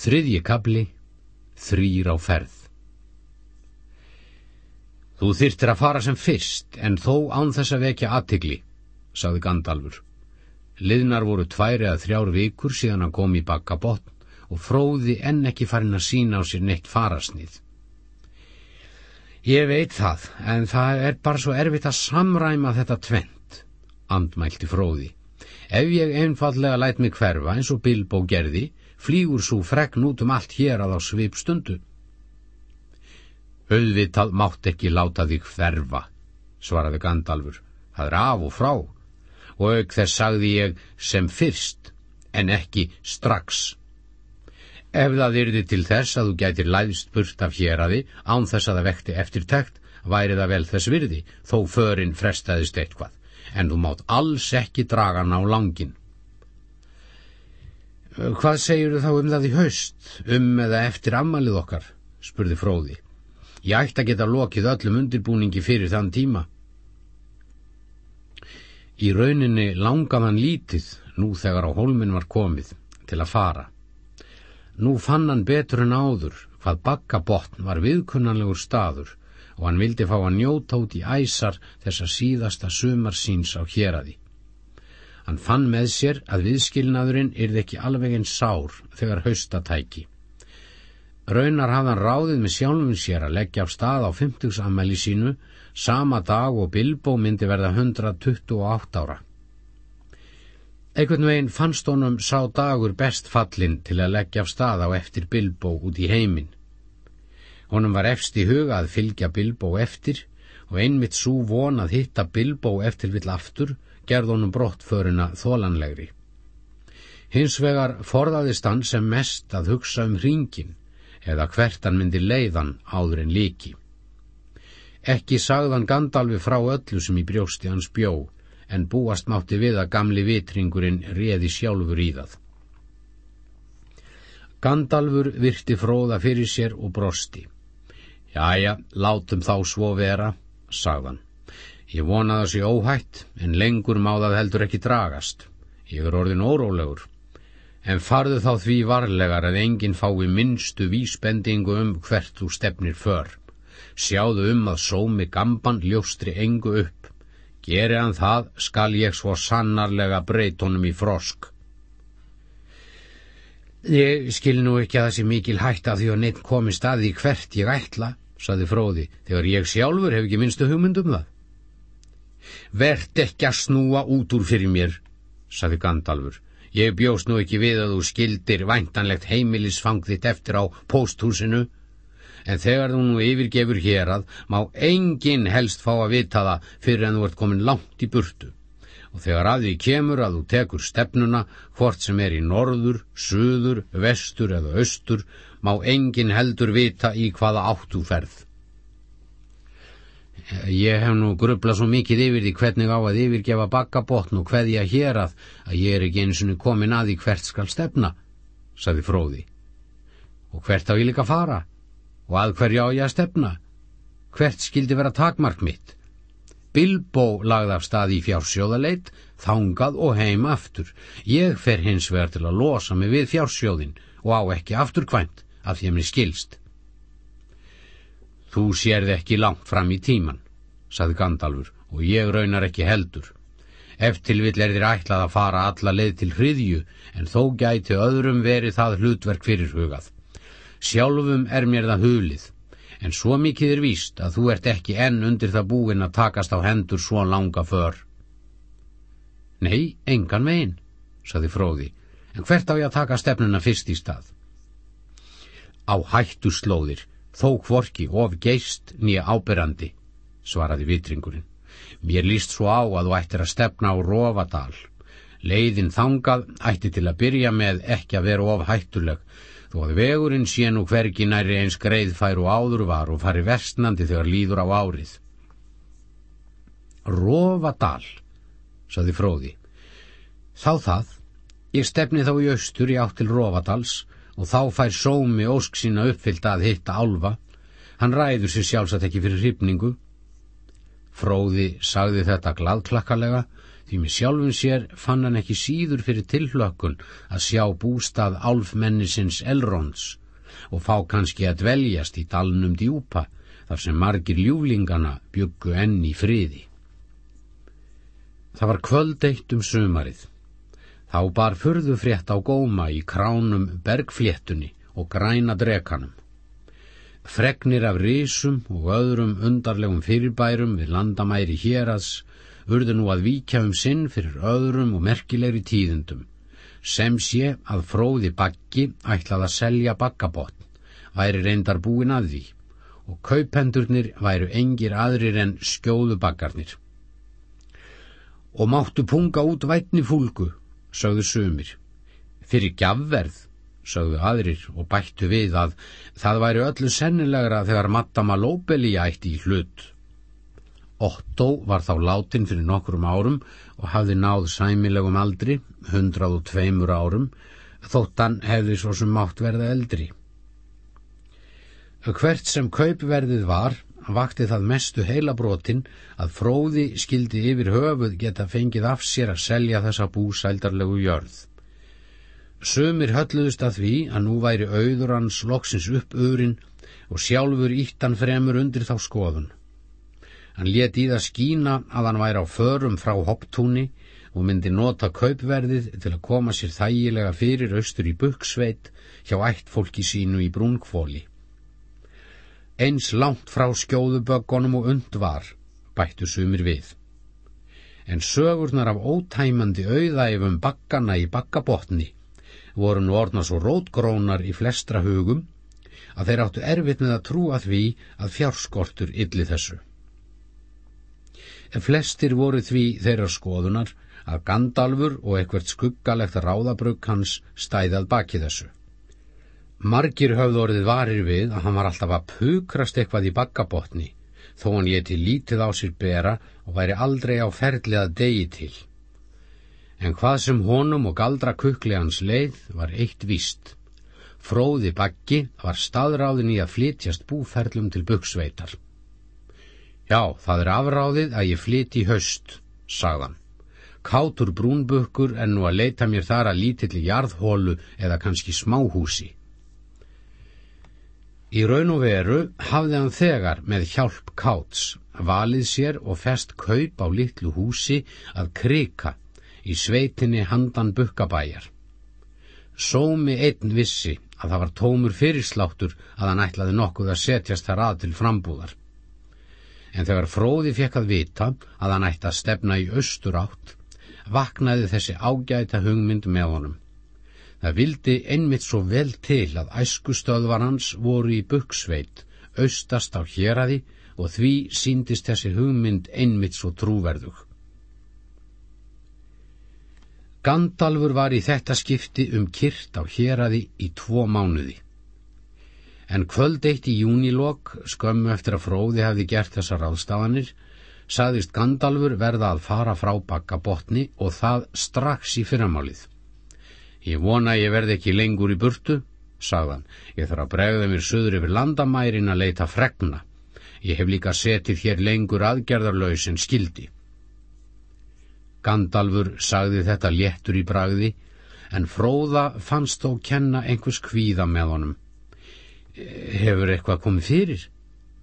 Þriðji kabli, þrýr á ferð. Þú þyrtir að fara sem fyrst, en þó án þess að vekja aðtigli, sagði Gandalfur. Liðnar voru tværi að þrjár vikur síðan hann kom í bakkabotn og fróði enn ekki farin að sína á sér neitt farasnið. Ég veit það, en það er bara svo erfitt að samræma þetta tvent, andmælti fróði. Ef ég einfallega læt mig hverfa eins og Bilbo gerði, flýgur svo fregn út um allt hér að á svip stundu. Auðvitað mátt ekki láta þig hverfa, svaraði Gandalfur. Það er af og frá. Og auk þess sagði ég sem fyrst, en ekki strax. Ef það yrði til þess að þú gætir læðst burt af héraði án þess að það vekti eftirtækt, væri það vel þess virði, þó förinn frestaðist eitthvað, en þú mátt alls ekki draga ná langin. Hvað segir þú þá um það í haust, um eða eftir ammalið okkar, spurði fróði. Ég ætti að geta lokið öllum undirbúningi fyrir þann tíma. Í rauninni langað hann lítið nú þegar á hólminn var komið til að fara. Nú fann hann betur en áður hvað bakkabotn var viðkunnanlegur staður og hann vildi fá að njóta út í æsar þessa síðasta sumar síns á héræði. Hann fann með sér að viðskilnaðurinn yrði ekki alveg einn sár þegar haustatæki. Raunar hafðan ráðið með sjálfum sér að leggja af stað á 50. ammæli sínu sama dag og Bilbo myndi verða 128 ára. Einhvern veginn fannst honum sá dagur best fallin til að leggja af stað á eftir Bilbo út í heiminn. Honum var efst í huga að fylgja Bilbo eftir og einmitt svo von að hitta Bilbo eftir vill aftur gerð honum brottförina þólanlegri. Hins vegar forðaðist hann sem mest að hugsa um hringin eða hvert hann myndi leiðan áður en líki. Ekki sagðan Gandalfi frá öllu sem í brjósti hans bjó, en búast mátti við að gamli vitringurinn reði sjálfur í það. Gandalfur virti fróða fyrir sér og brosti. Jæja, látum þá svo vera, sagðan. Ég vona það sé óhætt, en lengur má það heldur ekki dragast. Ég er orðin órólegur. En farðu þá því varlegar að enginn fái minnstu vísbendingu um hvert þú stefnir för. Sjáðu um að sómi gamban ljóstri engu upp. Geri hann það, skal ég svo sannarlega breyt honum í frosk. Ég skil nú ekki að það sé mikil hætt að því að neitt komi staði hvert ég ætla, saði fróði, þegar ég sjálfur hef ekki minnstu hugmyndum það. Vert ekki að snúa út úr fyrir mér, saði Gandalfur. Ég bjóst nú ekki við að þú skildir væntanlegt heimilisfang þitt eftir á pósthúsinu, en þegar þú nú yfirgefur hér að má enginn helst fá að vita það fyrir en þú ert komin langt í burtu. Og þegar að því kemur að þú tekur stefnuna, hvort sem er í norður, suður, vestur eða austur, má enginn heldur vita í hvaða áttu ferð. Ég hef nú grublað svo mikið yfir því hvernig á að yfirgefa bakkabotn og hverja hér að að ég er ekki eins og komin að því hvert skal stefna, saði fróði. Og hvert á ég líka fara? Og að hverja á ég að stefna? Hvert skildi vera takmark mitt? Bilbo lagði af stað í fjársjóðaleit, þangað og heim aftur. Ég fer hins vegar til að losa mig við fjársjóðin og á ekki afturkvæmt af því að mér skilst. Þú sérð ekki langt fram í tíman, saði Gandalfur, og ég raunar ekki heldur. Eftir vill er þér ætlað að fara alla leið til hriðju, en þó gæti öðrum verið það hlutverk fyrir hugað. Sjálfum er mér það hulið, en svo mikið er víst að þú ert ekki enn undir það búin að takast á hendur svo langa för. Nei, engan veginn, saði fróði, en hvert á ég að taka stefnuna fyrst í stað? Á hættu slóðir, þó kvorki of geist nýja áberandi, svaraði vitringurinn. Mér líst svo á að þú ættir að stefna á Rófadal. Leiðin þangað ætti til að byrja með ekki að vera of hættuleg, þó að vegurinn sé nú hvergi næri eins greið fær og áður var og fari vestnandi þegar líður á árið. Rófadal, saði fróði. Þá það, ég stefni þá í austur í átt til Rófadals og þá fær sómi ósk sína uppfyllt að hitta álfa. Hann ræður sér sjálfsagt ekki fyrir hrifningu. Fróði sagði þetta gladklakkalega því með sjálfum sér fann hann ekki síður fyrir tilhlökkun að sjá bústað álfmennisins Elrons og fá kannski að dveljast í dalnum djúpa þar sem margir ljúlingana byggu enn í friði. Það var kvöldeitt um sömarið. Þá bar fyrðu frétt á góma í kránum bergfléttunni og græna drekanum. Fregnir af risum og öðrum undarlegum fyrirbærum við landamæri héras urðu nú að víkja um sinn fyrir öðrum og merkilegri tíðundum, sem sé að fróði bakki ætlað að selja bakkabotn, væri reyndar búin að því, og kaupendurnir væru engir aðrir en skjóðu bakkarnir. Og máttu punga út vætni fúlgu, sögðu sumir. Fyrir gjafverð, sögðu aðrir og bættu við að það væri öllu sennilegra þegar Mattama Lóbeli ætti í hlut Otto var þá látin fyrir nokkrum árum og hafði náð sæmilegum aldri, 102 árum, þótt hann hefði svo sem mátt verða eldri. Hvert sem kaupverðið var, vakti það mestu heilabrotin að fróði skildi yfir höfuð geta fengið af sér að selja þessa búsældarlegu jörð. Sumir hölluðust að því að nú væri auður hans loksins upp öðrin og sjálfur íttan fremur undir þá skoðun. Hann let í það skína að hann væri á förum frá hopptúni og myndi nota kaupverðið til að koma sér þægilega fyrir austur í buksveit hjá ætt fólki sínu í brúnkvóli. Eins langt frá skjóðuböggunum og und var, bættu sumir við. En sögurnar af ótæmandi auðæfum bakkana í bakkabotni voru nú orna svo rótgrónar í flestra hugum að þeir áttu erfitt með að trúa því að fjárskortur illi þessu en flestir voru því þeirra skoðunar að Gandalfur og eitthvert skuggalegt ráðabrugg hans stæðað baki þessu. Margir höfðu orðið varir við að hann var alltaf að pukrast eitthvað í bakkabotni, þó hann leti lítið á sér bera og væri aldrei á ferli að degi til. En hvað sem honum og galdra kukli hans leið var eitt víst. Fróði bakki var staðráðin í að flytjast búferlum til buksveitar. Já, það er afráðið að ég flyti í haust, sagðan. Kátur brúnbukkur en nú að leita mér þar að lítilli jarðhólu eða kannski smáhúsi. Í raun og veru hafði hann þegar með hjálp káts valið sér og fest kaup á litlu húsi að krika í sveitinni handan bukkabæjar. Sómi einn vissi að það var tómur fyrirsláttur að hann ætlaði nokkuð að setjast þar að til frambúðar en þegar fróði fekk að vita að hann ætti að stefna í austur átt, vaknaði þessi ágæta hugmynd með honum. Það vildi einmitt svo vel til að æskustöðvar hans voru í buksveit, austast á héradi og því síndist þessi hugmynd einmitt svo trúverðug. Gandalfur var í þetta skipti um kyrt á héradi í tvo mánuði en kvöld eitt í júnilokk, skömmu eftir að fróði hefði gert þessar ráðstafanir, saðist Gandalfur verða að fara frá bakka botni og það strax í fyrramálið. Ég vona ég verði ekki lengur í burtu, sagðan, ég þarf að bregða mér söður yfir landamærin að leita fregna. Ég hef líka setið hér lengur aðgerðarlaus en skildi. Gandalfur sagði þetta léttur í bragði, en fróða fannst þó kenna einhvers kvíða með honum. Hefur eitthvað komið fyrir?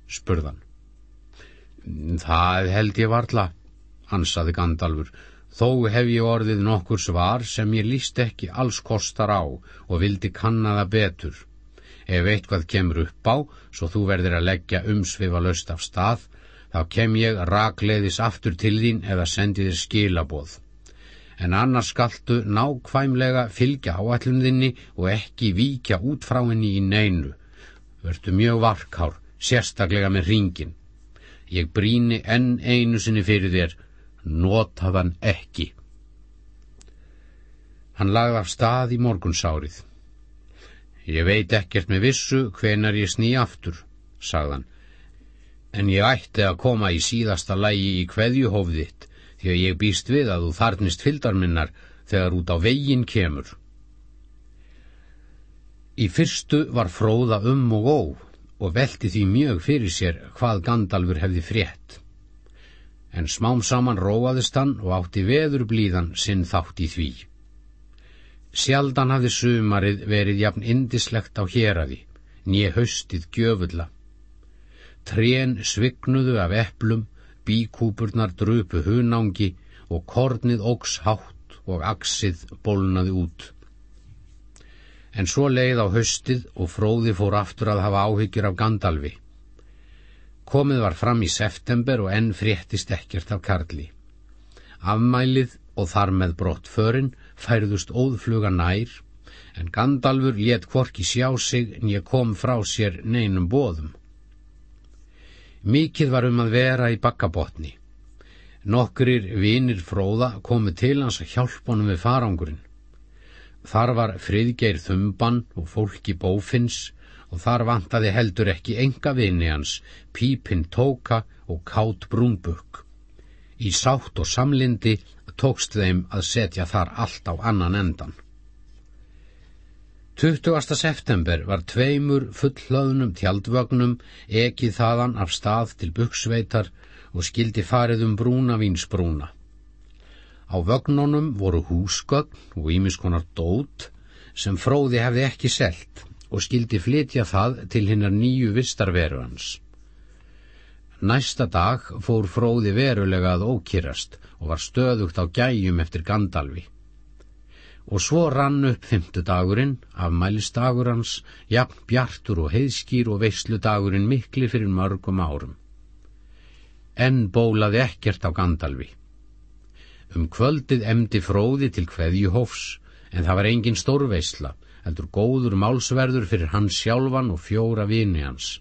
spurðan. Það held ég varla, ansaði Gandalfur, þó hef ég orðið nokkur svar sem ég líst ekki alls kostar á og vildi kanna það betur. Ef eitthvað kemur upp á, svo þú verðir að leggja umsvifa löst af stað, þá kem ég rakleiðis aftur til þín eða sendi þér skilaboð. En annars skaltu nákvæmlega fylgja áallunðinni og ekki víkja út frá henni í neinu vertu mjög varkár, sérstaklega með ringin. Ég bríni enn einu sinni fyrir þér, notaðan ekki. Hann lagði af stað í morgunsárið. Ég veit ekkert með vissu hvenar ég sný aftur, sagðan, en ég ætti að koma í síðasta lægi í kveðjuhófðitt því að ég býst við að þú þarnist fyldarminnar þegar út á veginn kemur. Í fyrstu var fróða um og ó og velti því mjög fyrir sér hvað Gandalfur hefði frétt. En smám saman róaðist hann og átti veður blíðan sinn þátt í því. Sjaldan hafði sumarið verið jafn indislegt á héradi, nýja haustið gjöfulla. Trén svignuðu af eplum, bíkúpurnar drupu hunangi og kornið ógs hátt og aksið bólnaði út. En svo leið á haustið og fróði fór aftur að hafa áhyggjur af Gandalfi. Komið var fram í september og enn fréttist ekkert af Karli. Afmælið og þar með brott förinn færðust óðfluga nær, en Gandalfur let kvorki sjá sig en ég kom frá sér neinum bóðum. Mikið var um að vera í bakkabotni. Nokkrir vinir fróða komu til hans að hjálpa honum við farangurinn. Þar var friðgeir þumban og fólki bófins og þar vantaði heldur ekki enga vini hans, pípinn tóka og kátt brúnbukk. Í sátt og samlindi tókst þeim að setja þar allt á annan endan. 20. september var tveimur fullhlaðnum tjaldvögnum ekið þaðan af stað til buksveitar og skildi farið um brúna vínsbrúna. Á vögnunum voru húsgögn og ímiskonar dót sem fróði hefði ekki selt og skildi flytja það til hinnar nýju vistarveru hans. Næsta dag fór fróði verulega að ókýrast og var stöðugt á gæjum eftir Gandalfi. Og svo rann upp fymtudagurinn, afmælistagur hans, jafn bjartur og heiðskýr og veisludagurinn mikli fyrir mörgum árum. En bólaði ekkert á Gandalfi. Um kvöldið emdi fróði til hverjuhófs, en það var engin stórveisla, heldur góður málsverður fyrir hans sjálfan og fjóra vini hans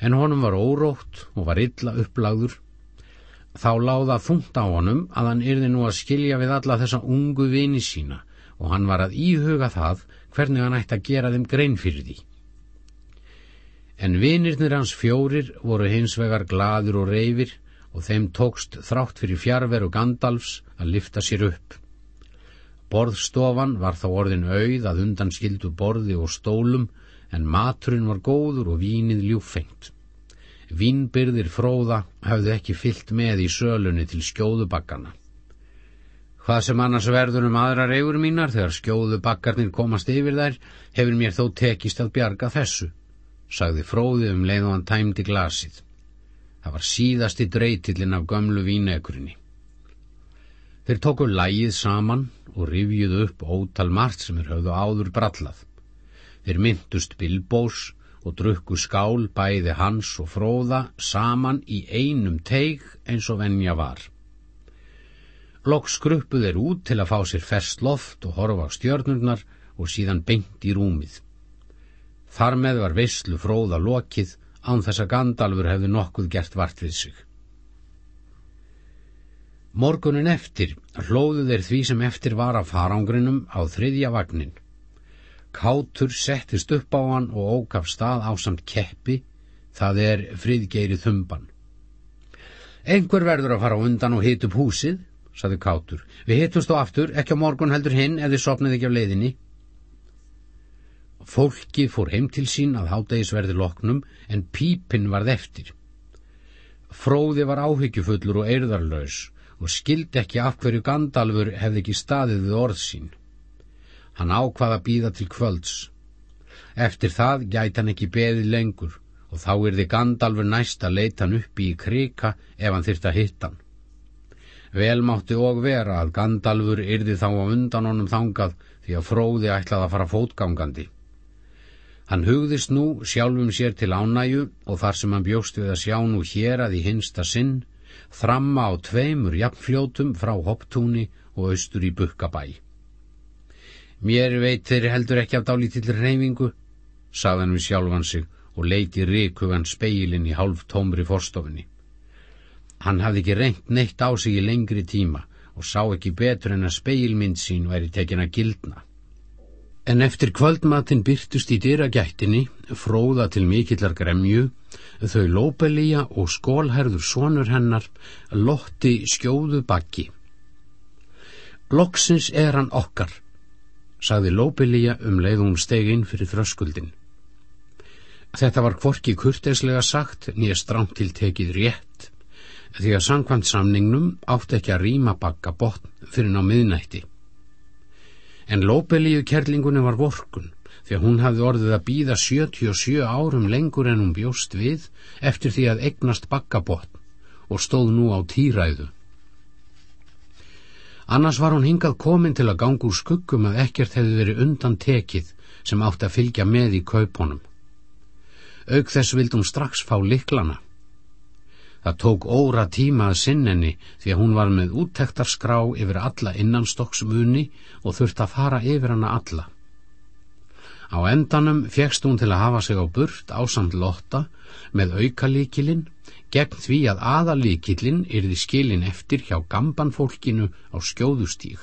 en honum var órótt og var illa upplagður. Þá láða þungt á honum að hann yrði nú að skilja við alla þessa ungu vini sína og hann var að íhuga það hvernig hann ætti að gera þeim grein fyrir því. En vinirnir hans fjórir voru hins vegar gladur og reyfir og þeim tókst þrátt fyrir fjárveru Gandalfs að lifta sér upp. Borðstofan var þá orðin auð að undan skildu borði og stólum en maturinn var góður og vínið ljúfengt. Vínbyrðir fróða hafðu ekki fyllt með í sölunni til skjóðubakkana. Hvað sem annars verður um aðra reyfur mínar þegar skjóðubakkarnir komast yfir þær hefur mér þó tekist að bjarga þessu, sagði fróði um leið og hann tæmdi glasið. Það var síðasti dreytillin af gömlu víneekurinni. Þeir tóku lægið saman og rifjuðu upp ótal margt sem er höfðu áður brallað. Þeir myndust Bilbós og drukku skál bæði hans og fróða saman í einum teig eins og venja var. Lokk skruppu þeir út til að fá sér fest loft og horfa á stjörnurnar og síðan beint í rúmið. Þar með var veyslu fróða lokið án þess að Gandalfur hefði nokkuð gert vart við sig. Morgunin eftir hlóðu þeir því sem eftir var af farangrinum á þriðja vagnin. Kátur settist upp á hann og ógaf stað á samt keppi, það er friðgeiri þumban. Engur verður að fara undan og hit upp húsið, saði Kátur. Við hittumst á aftur, ekki á morgun heldur hinn ef þið sopnið ekki á leiðinni. Fólki fór heim til sín að hátægisverði loknum en pípinn varð eftir. Fróði var áhyggjufullur og eirðarlaus og skildi ekki af hverju Gandalfur hefði ekki staðið við orð sín. Hann ákvaða býða til kvölds. Eftir það gæti hann ekki beðið lengur og þá er þið Gandalfur næst að leita hann uppi í krika ef hann þyrta hittan. Vel mátti og vera að Gandalfur yrði þá á undan honum þangað því að fróði ætlaði að fara fótgangandi. Hann hugðist nú sjálfum sér til ánæju og þar sem hann bjóst við að sjá nú hér að í hinsta sinn þramma á tveimur jafnfljótum frá Hopptúni og austur í Bukkabæ. Mér veit þeir heldur ekki af dálítill reyfingu, sagðan við sjálfan sig og leiti ríkugan speilin í hálf tómri forstofinni. Hann hafði ekki reynt neitt á sig í lengri tíma og sá ekki betur en að speilmynd sín væri tekin að gildna. En eftir kvöldmatinn byrtust í dyragættinni, fróða til mikillar gremju, þau lópelíja og skólherður sonur hennar lotti skjóðu bakki. Loksins er hann okkar, sagði Lóbelíja um leiðum steginn fyrir þröskuldin. Þetta var kvorki kurteslega sagt nýja stránt til tekið rétt, því að sangkvæmt samningnum átti ekki að rýma bakka botn fyrir ná miðnætti. En Lóbelíu kerlingunni var vorkun því að hún hafði orðið að býða 77 árum lengur en hún bjóst við eftir því að eignast bakka botn og stóð nú á týræðu. Annars var hún hingað komin til að ganga úr skuggum að ekkert hefði verið undan tekið sem átti að fylgja með í kaupunum. Aug þess vild hún strax fá liklana. Það tók óra tíma að sinnenni því að hún var með úttektarskrá yfir alla innanstokksmuni og þurft að fara yfir hana alla. Á endanum fegst hún til að hafa sig á burt ásamt lotta með aukalíkilinn gegn því að aðalíkilinn yrði skilin eftir hjá gambanfólkinu á skjóðustíg.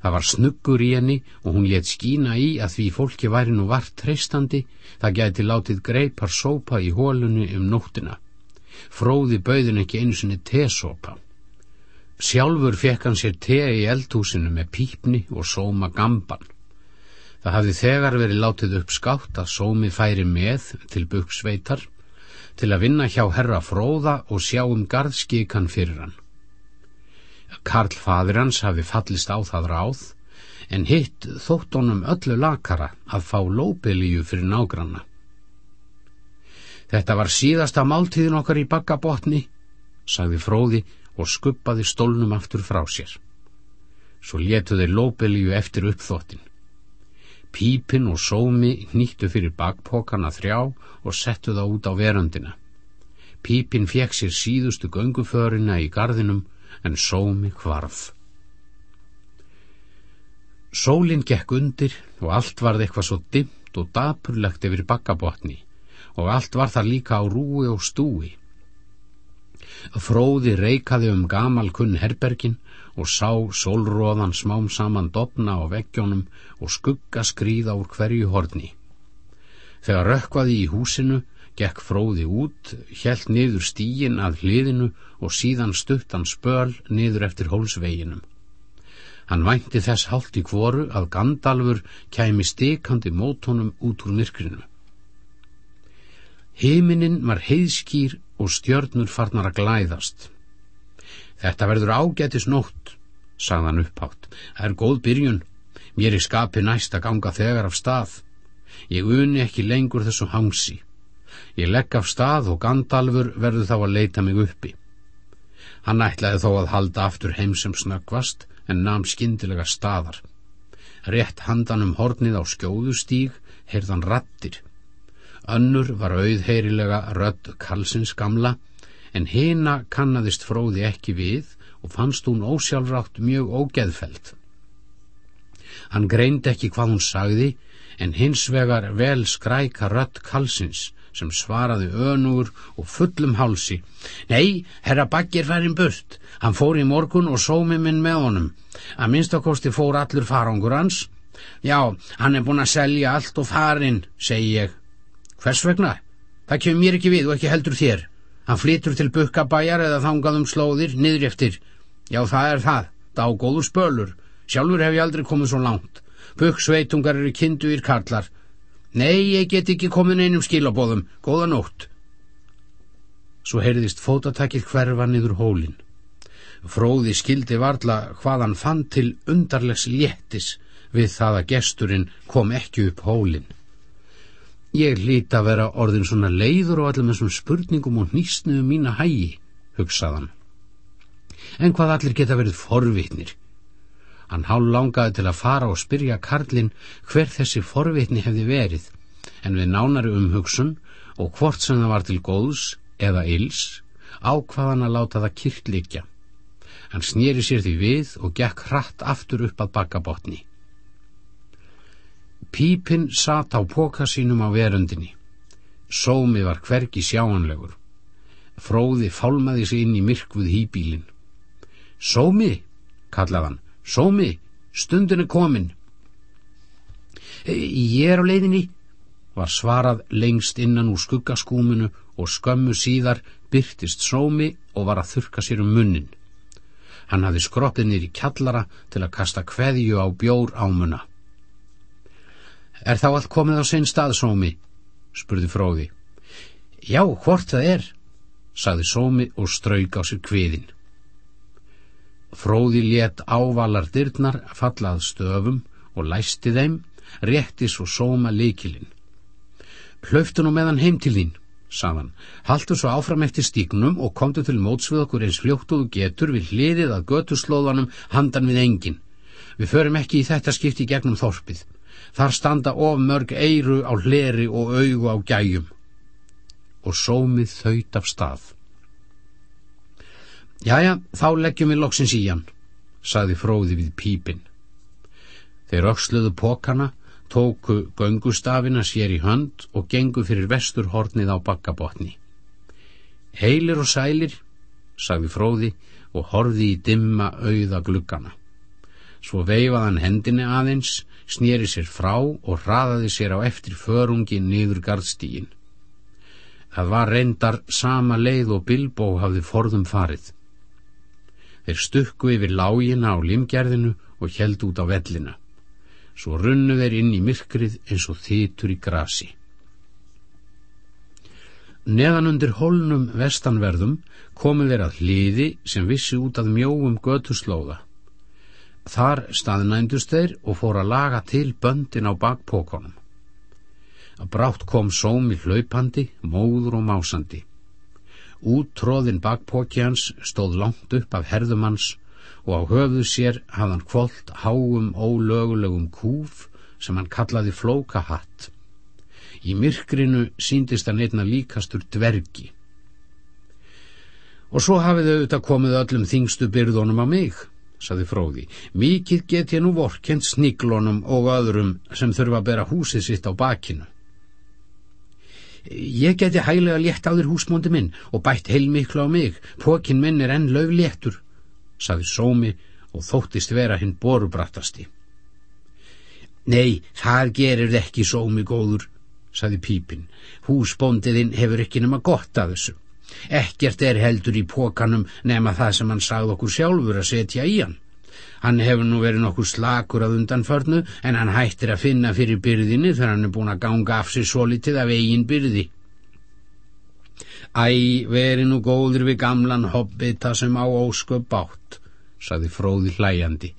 Það var snuggur í henni og hún let skína í að því fólki væri nú vart treystandi, það gæti látið greipar sópa í hólunni um nóttina. Fróði bauðin ekki einu sinni tesópa. Sjálfur fekk hann sér te í eldhúsinu með pípni og sóma gamban. Það hafði þegar verið látið upp skátt að sómi færi með til buksveitar til að vinna hjá herra fróða og sjá um garðskikan fyrir hann. Karl fadir hans hafi fallist á það ráð, en hitt þótt honum öllu lakara að fá lópilíu fyrir nágranna. Þetta var síðasta máltíðin okkar í bakkabotni, sagði fróði og skuppaði stólnum aftur frá sér. Svo letuði lópilíu eftir uppþóttin. Pípin og sómi nýttu fyrir bakpókana þrjá og settu það út á veröndina. Pípin fekk sér síðustu gönguförina í gardinum en sómi hvarf. Sólinn gekk undir og allt varð eitthvað svo dimmt og dapurlegt yfir bakkabotni og allt var þar líka á rúi og stúi. Fróði reikaði um gamal kunn herbergin og sá sólróðan smám saman dopna á veggjónum og skugga skrýða úr hverju horni. Þegar rökkvaði í húsinu, gekk fróði út, hjælt niður stígin að hliðinu og síðan stuttan spöl niður eftir hólsveginum. Hann vænti þess hálft í kvoru að Gandalfur kæmi stikandi mótonum út úr myrkrinu. Himinin var heiðskýr og stjörnur farnar að glæðast. Þetta verður ágætis nótt, sagðan upphátt. Það er góð byrjun. Mér er skapi næst að ganga þegar af stað. Ég uni ekki lengur þessu hangsi. Ég legg af stað og Gandalfur verður þá að leita mig uppi. Hann ætlaði þó að halda aftur heim sem snöggvast en nam skindilega staðar. Rétt handan um hornið á skjóðustíg heyrðan rattir. Önnur var auðheyrilega rödd Karlsins gamla en hina kannadist fróði ekki við og fannst hún ósjálfrátt mjög ógeðfelt. Hann greind ekki hvað hún sagði en hins vegar vel skræka rödd Karlsins sem svaraði önugur og fullum hálsi. Nei, herra Baggir færin burt. Hann fór í morgun og sómi minn með honum. Að minnstakosti fór allur farangur hans. Já, hann er búin að selja allt og farin, segi ég. Hvers vegna? Það kemur mér ekki við og ekki heldur þér. Hann flytur til bukkabæjar eða þangaðum slóðir, niður eftir. Já, það er það. Það á góður spölur. Sjálfur hef ég aldrei komið svo langt. Bukksveitungar eru kinduir karlar. Nei, ég get ekki komin einum skilabóðum. Góða nótt. Svo heyrðist fótatakir hverfa niður hólinn. Fróði skildi varla hvað hann fann til undarlegs léttis við það að gesturinn kom ekki upp hólinn. Ég hlýta að vera orðin svona leiður og með svona spurningum og nýstnuðu um mína hægi, hugsaðan. En hvað allir geta verið forvitnir? Hann hálf langaði til að fara og spyrja Karlinn hver þessi forvitni hefði verið, en við nánari umhugsun og hvort sem það var til góðs eða ills, ákvaðan að láta það kyrklikja. Hann snýri sér því við og gekk hratt aftur upp að bakkabotni. Pípinn sat á póka sínum á verundinni. Sómi var hvergi sjáanlegur. Fróði fálmaði sig inn í myrkvuð hýbílin. Sómi, kallaði hann, Sómi, stundin er komin. Ég er á leiðinni, var svarað lengst innan úr skuggaskúmunu og skömmu síðar byrtist Sómi og var að þurka sér um munnin. Hann hafði skroppið nýr í kjallara til að kasta kveðju á bjór ámuna. Er þá allt komið á sinn stað, Sómi? spurði fróði. Já, hvort það er, saði sómi og strauk á sér kviðin. Fróði létt ávalar dyrnar fallað stöfum og læsti þeim, rétti svo sóma likilinn. Hlauftu nú meðan heim til þín, saðan, haldu svo áfram eftir stíknum og komdu til mótsvið okkur eins fljóttuðu getur við hliðið að götuslóðanum handan við engin. Við förum ekki í þetta skipti gegnum þorpið. Þar standa of mörg eiru á hleri og augu á gæjum. Og sómið þaut af stað. Jæja, þá leggjum við loksins í hann, saði fróði við pípinn. Þeir auksluðu pókana, tóku göngustafina sér í hönd og gengu fyrir vesturhornið á bakkabotni. Heilir og sælir, sagði fróði og horfi í dimma auða gluggana. Svo veifaðan hendinni aðeins, snýri sér frá og hraðaði sér á eftir förungi niður gardstígin. Það var reyndar sama leið og Bilbó hafði forðum farið. Þeir stukku yfir lágina á limgerðinu og held út á vellina svo runnu þeir inn í myrkrið eins og þýtur í grasi. Neðan undir holnum vestanverðum komu þeir að hliði sem vissi út að mjóum götuslóða. Þar staðnændust þeir og fór að laga til böndin á bakpókonum. Brátt kom sómi hlaupandi, móður og másandi. Úttróðin bakpóki hans stóð langt upp af herðumanns og á höfðu sér hafðan kvólt háum ólögulegum kúf sem hann kallaði flókahatt. Í myrkrinu síndist hann einna líkastur dvergi. Og svo hafið auðvitað komið öllum þingstu byrðunum á mig, saði fróði. Mikið get ég nú vorkent sniglunum og öðrum sem þurfa að bera húsið sitt á bakinu. Ég geti hæglega létt á þér húsmóndi minn og bætt heilmiklu á mig, pókin minn er enn lögléttur saði sómi og þóttist vera hinn borubrattasti. Nei, það gerir ekki sómi góður, saði pípin. Húsbóndiðinn hefur ekki nema gott að þessu. Ekkert er heldur í pókanum nema það sem hann sagði okkur sjálfur að setja í hann. Hann hefur nú verið nokkur slakur að undanförnu en hann hættir að finna fyrir byrðinni þegar hann er búin að ganga af sig svo litið af eigin byrði. Æ, veri nú góður við gamlan hobbita sem á ósköp bátt, saði fróði hlæjandi.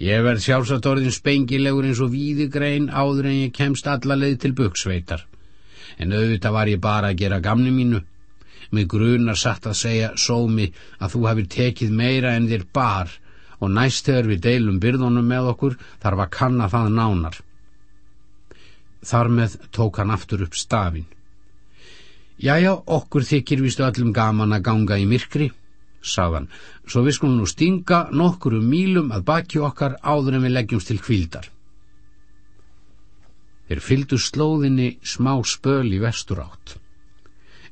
Ég verð sjálfsagt orðin spengilegur eins og víðigrein áður en ég kemst allarleið til buksveitar. En auðvitað var ég bara að gera gamni mínu. Mig grunar satt að segja sómi að þú hafið tekið meira en þér bar og næst þegar við deilum byrðunum með okkur þarf að kanna það nánar. Þar með tók hann aftur upp stafinn. Jæja, okkur þykir vistu öllum gaman að ganga í myrkri, sagðan, svo við skulum nú stinga nokkuru mílum að baki okkar áður en við leggjumst til kvíldar. Þeir fylgdu slóðinni smá spöl í vestur átt,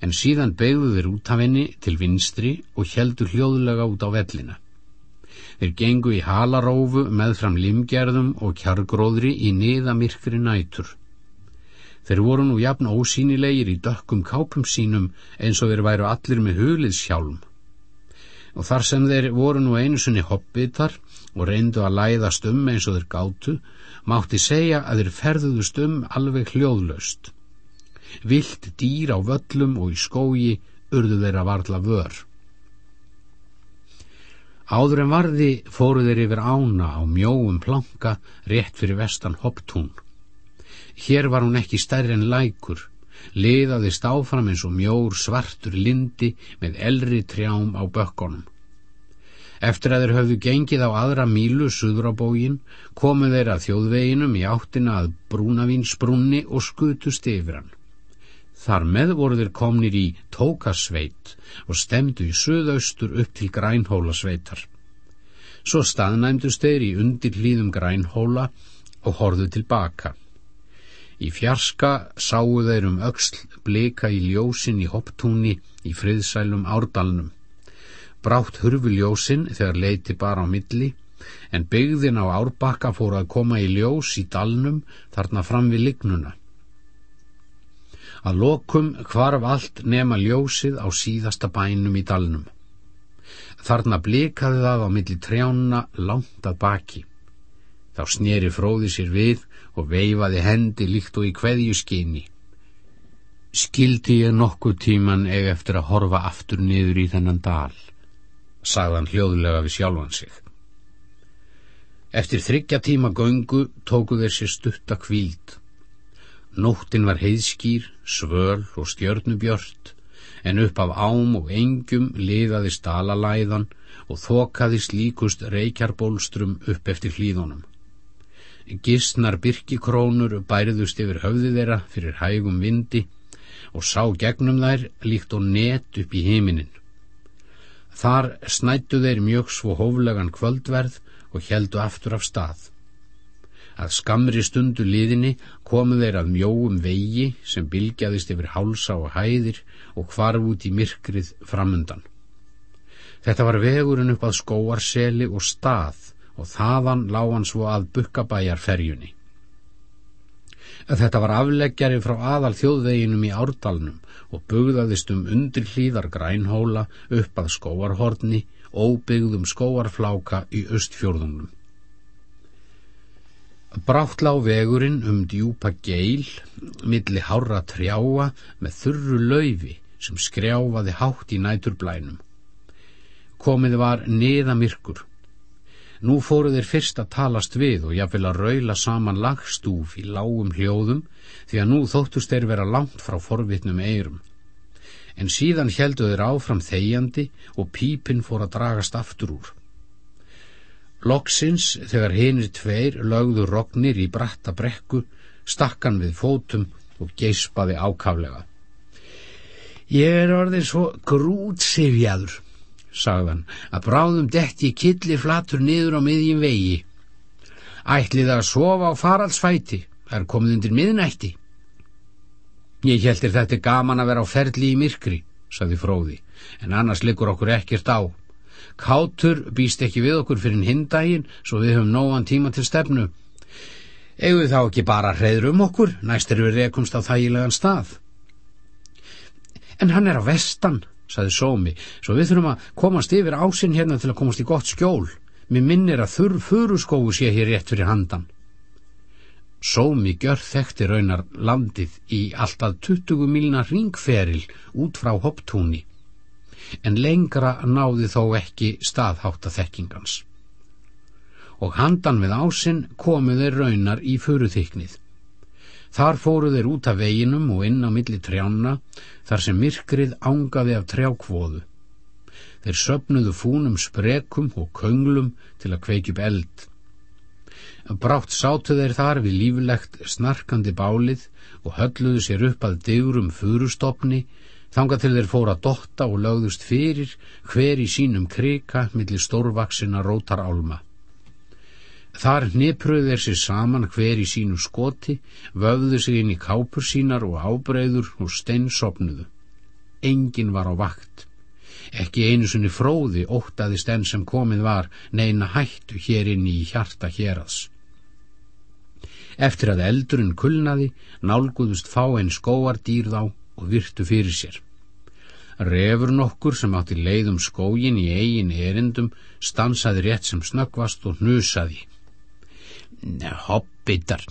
en síðan beigðu þeir út af henni til vinstri og heldu hljóðlega út á vellina. Þeir gengu í halarófu með fram limgerðum og kjargróðri í niðamirkri nætur. Þeir voru nú jafn ósýnilegir í dökkum kápum sínum eins og þeir væru allir með huliðshjálm. Og þar sem þeir voru nú einu sinni hoppitar og reyndu að læðast um eins og þeir gátu, mátti segja að þeir ferðuðust um alveg hljóðlaust. Vilt dýr á völlum og í skógi urðu þeir að varla vör. Áður en varði fóru þeir yfir ána á mjóum planka rétt fyrir vestan hopptún. Hér var hún ekki stærri en lækur, liðaðist áfram eins og mjór svartur lindi með elri trjám á bökkonum. Eftir að þeir höfðu gengið á aðra mílu suður á bógin, komu þeir að þjóðveginum í áttina að brúnavínsbrunni og skutust yfir hann. Þar með voru þeir komnir í tókasveit og stemdu í söðaustur upp til grænhólasveitar. Svo staðnæmdust þeir í undir hlýðum grænhóla og horðu tilbaka. Í fjarska sáu þeir um auksl blika í ljósin í hopptúni í friðsælum árdalnum. Brátt hurfu ljósin þegar leiti bara á milli, en byggðin á árbakka fór að koma í ljós í dalnum þarna fram við lignuna. Að lokum hvarf allt nema ljósið á síðasta bænum í dalnum. Þarna blikaði það á milli trjána langt að baki. Þá sneri fróði sér við og veifaði hendi líkt og í kveðju skinni. Skildi ég nokkuð tíman eg eftir að horfa aftur niður í þennan dal, sagðan hljóðlega við sjálfan sig. Eftir þryggja tíma göngu tóku þeir sér stutta kvíld. Nóttin var heiðskýr, svöl og stjörnubjört, en upp af ám og engjum liðaði stalalæðan og þokaði slíkust reykjarbólstrum upp eftir hlýðunum. Gistnar byrkikrónur bæriðust yfir höfði þeirra fyrir hægum vindi og sá gegnum þær líkt og net upp í heiminin. Þar snættu þeir mjög svo hóflegan kvöldverð og heldu aftur af stað. Að skamri stundu liðinni komu þeir að mjóum vegi sem bylgjaðist yfir hálsa og hæðir og hvarf út í myrkrið framundan. Þetta var vegurinn upp að skóarseli og stað og þaðan lág hann svo að bukkabæjarferjunni. Þetta var afleggjari frá aðal þjóðveginum í árdalnum og bugðaðist um undir hlýðar grænhóla upp að skóarhorni, óbyggðum skóarfláka í östfjörðunum. Brátt lág vegurinn um djúpa geil, milli hára trjáa með þurru laufi sem skrjáfaði hátt í næturblænum. Komið var niðamirkur. Nú fóru þeir fyrst að talast við og jáfnvel að raula saman lagstúf í lágum hljóðum því að nú þóttust þeir vera langt frá forvitnum eirum. En síðan heldu þeir áfram þegjandi og pípinn fór að dragast aftur úr. Loksins, þegar hinir tveir lögðu rognir í bratta brekku, stakkan við fótum og geispaði ákaflega. Ég er orðin svo grútsifjaður sagðan, að bráðum detti killi flatur niður á miðjum vegi. Ætlið að sofa á faraldsfæti, það er komið undir miðnætti. Ég heldur þetta gaman að vera á ferli í myrkri, sagði fróði, en annars liggur okkur ekkert á. Kátur býst ekki við okkur fyrir hindaginn, svo við höfum nógan tíma til stefnu. Egu þá ekki bara hreður um okkur, næstir við rekumst á þægilegan stað. En hann er á vestan, saði Sómi, svo við þurfum að komast yfir ásinn hérna til að komast í gott skjól. Mér minnir að þurr furuskóu sé hér rétt fyrir handan. Sómi gjör þekkti raunar landið í alltaf 20 milna ringferil út frá hopptúni, en lengra náði þó ekki staðháta þekkingans. Og handan við ásinn komuði raunar í furuþyknið. Þar fóru þeir út af veginum og inn á milli trjána þar sem myrkrið ángaði af trjákvóðu. Þeir söpnuðu fúnum sprekum og könglum til að kveikjup eld. Brátt sátu þeir þar við líflegt snarkandi bálið og hölluðu sér upp að digurum furustofni þanga til þeir fóra dotta og lögðust fyrir hver í sínum krika millir stórvaksina rótar álma. Þar hnipruðu þeir sér saman hver í sínu skoti, vöfðu sig inn í kápur sínar og ábreyður og steinsopnuðu. Engin var á vakt. Ekki einu sunni fróði óttaðist enn sem komið var neina hættu hér inn í hjarta hérads. Eftir að eldurinn kulnaði, nálguðust fá einn skóardýr þá og virtu fyrir sér. Refur nokkur sem átti leiðum skógin í eigin erindum stansaði rétt sem snöggvast og hnusaði. Hobbitar,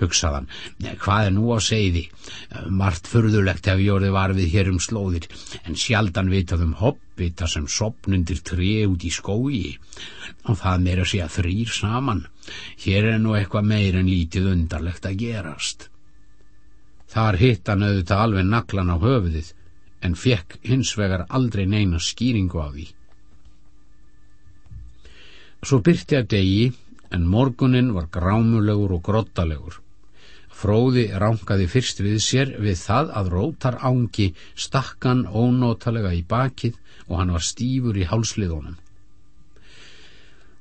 hugsaðan, hvað er nú á segði? Mart furðulegt hef ég orðið varfið hér um slóðir, en sjaldan vitað um hobbitar sem sopnundir tré út í skógi. Og það meira sé að þrýr saman. Hér er nú eitthvað meir en lítið undarlegt að gerast. Þar hitt hann auðvitað alveg naklan á höfuðið, en fekk hins vegar aldrei neina skýringu af því. Svo byrti að degi en morgunin var grámulegur og grottalegur. Fróði ránkaði fyrst við sér við það að rótar ángi stakkan ónótalega í bakið og hann var stífur í hálsliðunum.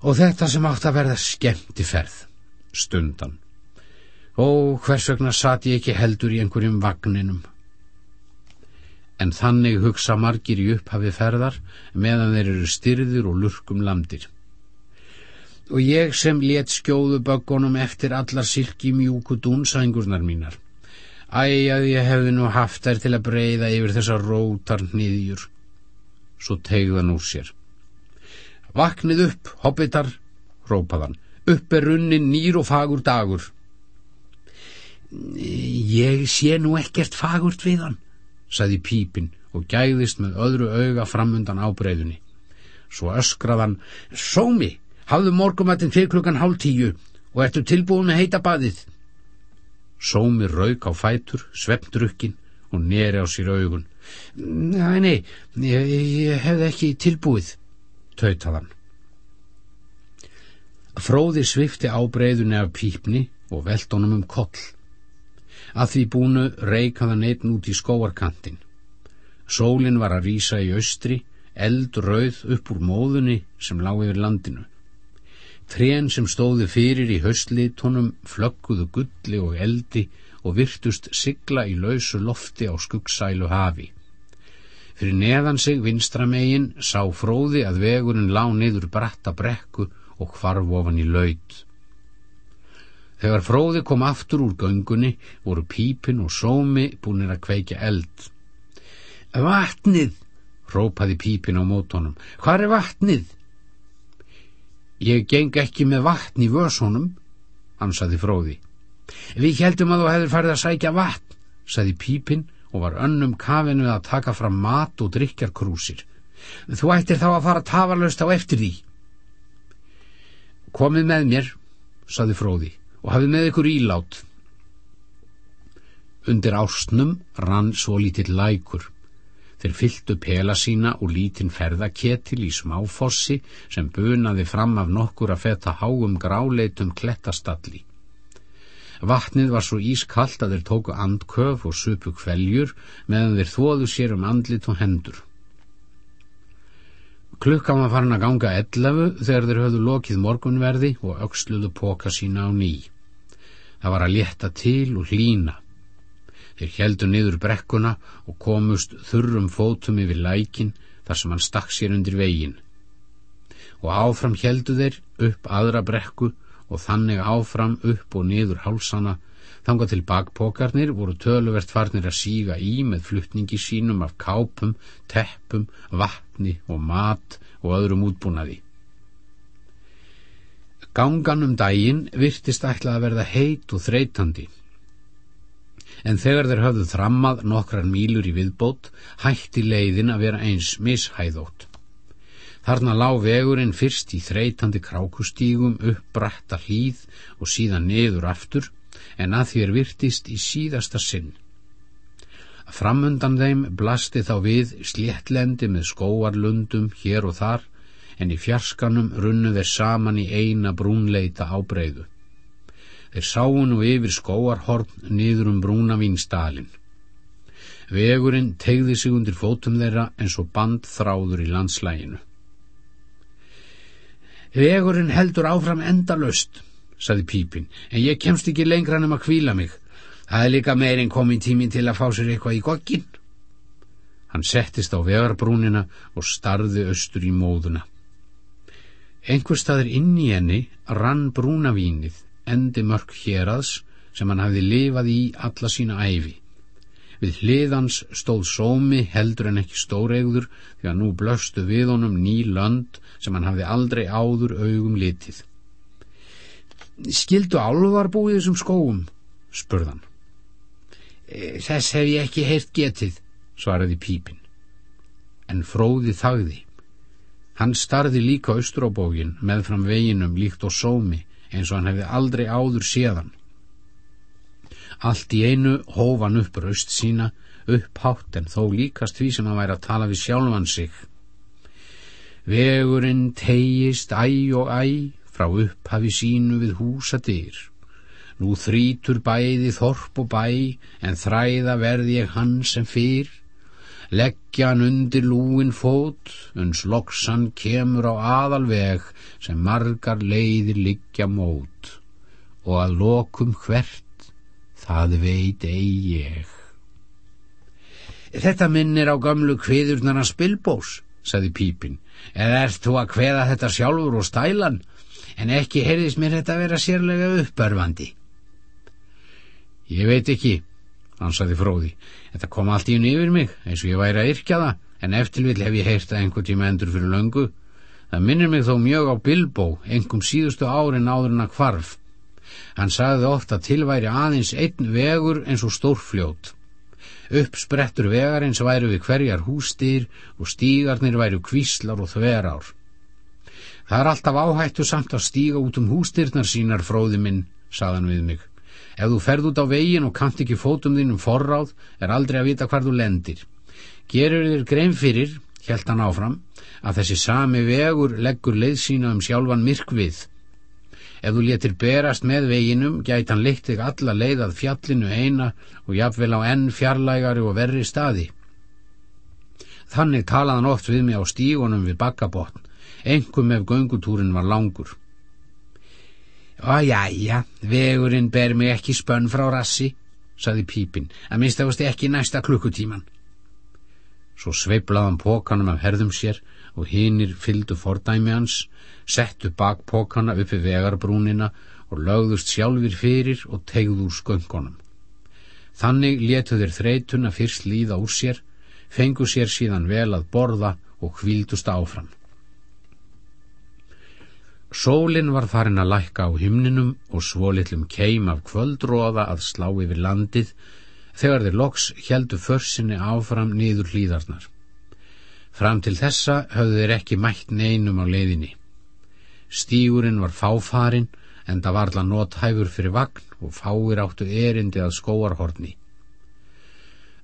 Og þetta sem átt að verða skemmti ferð, stundan. Og hvers vegna satt ég ekki heldur í einhverjum vagninum. En þannig hugsa margir í upphafi ferðar meðan þeir eru styrðir og lurkum landir og ég sem let skjóðu böggunum eftir allar silki mjúku dúnsængurnar mínar. Æ, að ég hefði nú haft þær til að breyða yfir þessar rótar hniðjur. Svo tegðan úr sér. Vaknið upp, hobbitar, rópaðan. Upp er runnin nýr og fagur dagur. Ég sé nú ekkert fagurt við hann, saði pípin og gæðist með öðru auga framundan ábreyðunni. Svo öskraðan, Sómi, hafðu morgumatinn til klukkan hálf tíu og ertu tilbúin með heita baðið. Sómi rauk á fætur, svepndrukkin og neri á sér augun. Nei, nei, ég, ég hefði ekki tilbúið, tautaðan. Fróði svifti ábreyðunni af pípni og velt honum um koll. Að því búnu reikaðan einn út í skóarkantin. Sólin var að rýsa í austri, eld rauð upp úr móðunni sem lág yfir landinu. Trén sem stóði fyrir í höstlitónum flögguðu gulli og eldi og virtust sigla í lausu lofti á skuggsælu hafi. Fyrir neðan sig vinstramegin sá fróði að vegurinn lá niður bratta brekku og hvarf ofan í laud. Þegar fróði kom aftur úr göngunni voru pípin og sómi búinir að kveikja eld. Vatnið, rópaði pípin á mótonum. Hvar er vatnið? Ég geng ekki með vatn í vössunum, ansaði fróði. Við heldum að þú hefur farið að sækja vatn, saði pípin og var önnum kafinu að taka fram mat og drikjarkrúsir. Þú ættir þá að fara tafarlaust á eftir því. Komið með mér, saði fróði, og hafið með ykkur ílát. Undir ástnum rann svo lítill lækur. Þeir fylltu pela sína og lítinn ferðaketil í smáfossi sem bunaði fram af nokkur að feta háum gráleitum klettastalli. Vatnið var svo ískallt að þeir tóku andköf og supu kveljur meðan þeir þóðu sér um andlit og hendur. Klukkan var farin að ganga ellefu þegar þeir höfðu lokið morgunverði og auksluðu póka sína á ný. Það var að létta til og hlína. Þeir heldu niður brekkuna og komust þurrum fótum yfir lækin þar sem hann stakk sér undir vegin. Og áfram heldu þeir upp aðra brekku og þannig áfram upp og niður hálsana þanga til bakpókarnir voru töluvert farnir að síga í með fluttningi sínum af kápum, teppum, vatni og mat og öðrum útbúnaði. Gangan um daginn virtist ætla að verða heit og þreytandi en þegar þeir höfðu þrammað nokkrar mílur í viðbót hætti leiðin að vera eins mishæðótt. Þarna lág vegurinn fyrst í þreytandi krákustígum upp bratta hlýð og síðan niður aftur en að því er virtist í síðasta sinn. Framundan þeim blasti þá við sléttlendi með skóarlundum hér og þar en í fjarskanum runnu þeir saman í eina brúnleita ábreyðu. Þeir sáu nú yfir skóarhorn niður um brúna vínstalin. Vegurinn tegði sig undir fótum þeirra eins og band þráður í landslæginu. Vegurinn heldur áfram endalöst, saði Pípin, en ég kemst ekki lengra en um að kvíla mig. Það er líka meirinn komin tímin til að fá sér eitthvað í goggin. Hann settist á vegarbrúnina og starði austur í móðuna. Einhver staður inn í henni rann brúnavínið endi mörg héraðs sem hann hafði lifað í alla sína æfi. Við hliðans stóð sómi heldur en ekki stóreigður því að nú blöstu við honum ný lönd sem hann hafði aldrei áður augum litið. Skildu álvar búið þessum skóum? spurðan. E, þess hef ég ekki heyrt getið, svaraði pípin. En fróði þagði. Hann starði líka austur á bógin með fram veginum líkt og sómi eins og hann hefði aldrei áður séðan. Allt í einu hófan upp raust sína, upphátt en þó líkast því sem hann væri að tala við sjálfan sig. Vegurinn tegist æ og æ frá upphafi sínu við húsadyr. Nú þrítur bæði þorp og bæ, en þræða verði ég hann sem fyrr, leggja hann undir lúin fót, uns loksan kemur á aðalveg sem margar leiðir liggja mót, og að lokum hvert, það veit eigi ég. Þetta minnir á gamlu kviðurnarna spilbós, saði Pípin, eða ert þú að kveða þetta sjálfur og stælan, en ekki heyrðis mér þetta vera sérlega uppörfandi. Ég veit ekki, ansaði fróði. Þetta kom allt í unni yfir mig, eins og ég væri að yrkja það, en eftirvill hef ég heyrt að einhver tíma endur fyrir löngu. Það minnir mig þó mjög á Bilbo, engum síðustu árin áður en að kvarf. Hann sagði ofta tilværi aðeins einn vegur eins og stórfljót. Uppsprettur vegarins væru við hverjar hústýr og stígarnir væru kvíslar og þverár. Það er alltaf áhættu samt að stíga út um hústýrnar sínar, fróði minn, sagðan við mig. Ef þú ferð út á vegin og kant ekki fótum þínum forráð, er aldrei að vita hvar þú lendir. Gerur þér grein fyrir, helt hann áfram, að þessi sami vegur leggur leið sína um sjálfan myrkvið Ef þú letir berast með veginum, gæti hann leitt þig alla leið að fjallinu eina og jafnvel á enn fjarlægari og verri staði. Þannig talaði hann oft við mig á stígunum við bakkabotn, engum ef göngutúrin var langur. Æjæja, vegurinn ber mig ekki spönn frá rassi, saði pípinn, að minnstafusti ekki næsta klukkutíman. Svo sveiplaðan pókanum af herðum sér og hinnir fyldu fordæmi hans, settu bakpókana uppi vegarbrúnina og lögðust sjálfur fyrir og tegðu úr sköngunum. Þannig letu þeir þreytuna fyrst líða úr sér, fengu sér síðan vel að borða og hvildust áfram. Sólinn var farin að lækka á himninum og svolitlum keim af kvöldróða að slá yfir landið þegar þeir loks heldu försinni áfram niður hlýðarnar. Fram til þessa höfðu þeir ekki mætt neinum á leiðinni. Stígurinn var fáfarin en það var allar nóthæfur fyrir vagn og fáir áttu erindi að skóarhorni.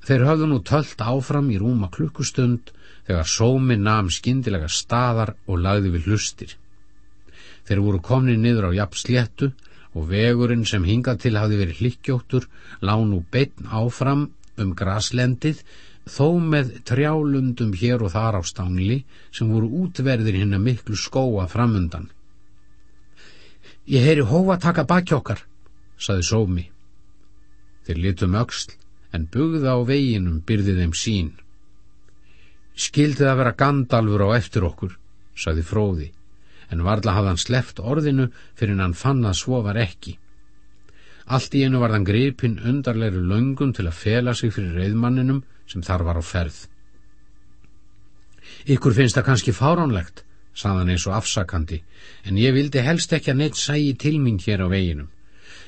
Þeir höfðu nú töllt áfram í rúma klukkustund þegar sómi nam skindilega staðar og lagði við hlustir. Þeir voru komni niður á jafn sléttu og vegurinn sem hingað til hafi verið hlikkjóttur lág nú beitn áfram um graslendið þó með trjálundum hér og þar á stangli sem voru útverðir hinn að miklu skóa framundan. Ég heyri hófa taka baki okkar, saði sómi. Þeir litum öxl, en bugða á veginum byrði þeim sín. Skildi það vera gandalfur á eftir okkur, saði fróði, en varla hafði hann sleft orðinu fyrir hann fann að svo var ekki. Allt í einu var þann gripin undarleiri löngum til að fela sig fyrir reyðmanninum sem þar var á ferð. Ykkur finnst það kannski fáránlegt, saðan eins og afsakandi, en ég vildi helst ekki að neitt sægi til mín hér á veginum.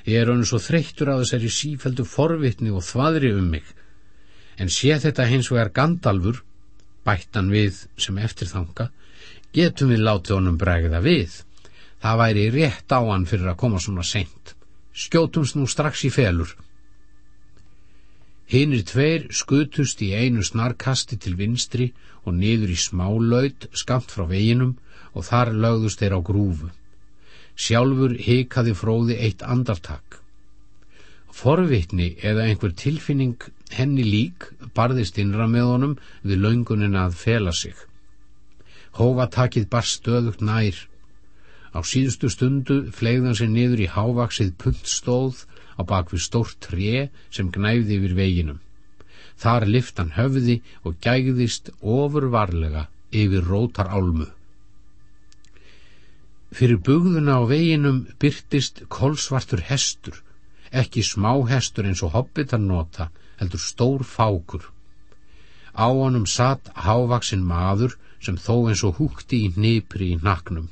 Ég er önnu svo þreyttur á þessari sífældu forvitni og þvaðri um mig. En sé þetta hins vegar gandalfur, bættan við sem eftirþanga, getum við látið honum bregða við. Það væri rétt á hann fyrir að koma svona seint. Skjótumst nú strax í felur. Hinnir tveir skutust í einu snarkasti til vinstri og niður í smálaut skamt frá veginum og þar lögðust þeir á grúfu. Sjálfur hikaði fróði eitt andartak. Forvitni eða einhver tilfinning henni lík barðist innra með honum við laungunin að fela sig. Hófatakið bar stöðugt nær. Á síðustu stundu flegðan sér niður í hávaksið puntstóð á bakvið stórt tré sem gnæfði yfir veginum. Þar lift hann höfði og gægðist ofurvarlega yfir rótar álmu. Fyrir bugðuna á veginum byrtist kolsvartur hestur, ekki smá hestur eins og hobbitar nota, heldur stór fákur. Á honum satt hávaksin maður sem þó eins og húkti í nýpri í naknum.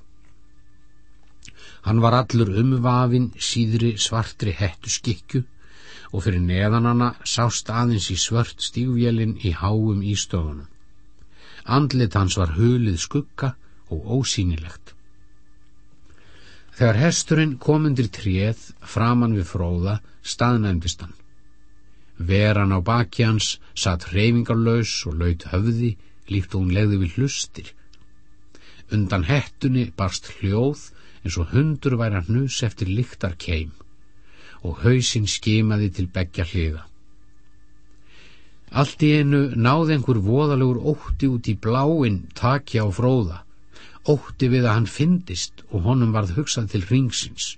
Hann var allur umvafin síðri svartri hettu skikju og fyrir neðan hana sást aðeins í svört stígvélin í háum ístofunum. Andlit hans var hulið skugga og ósýnilegt. Þegar hesturinn kom undir tréð framann við fróða staðnæmdist hann. Veran á baki hans satt hreyfingarlaus og laut höfði líkt og hún legði við hlustir. Undan hettunni barst hljóð eins og hundur væri að hnus eftir lyktar keim og hausinn skimaði til begja hliða. Allt í einu náði einhver voðalegur ótti út í bláinn takja á fróða, ótti við að hann fyndist og honum varð hugsað til ringsins.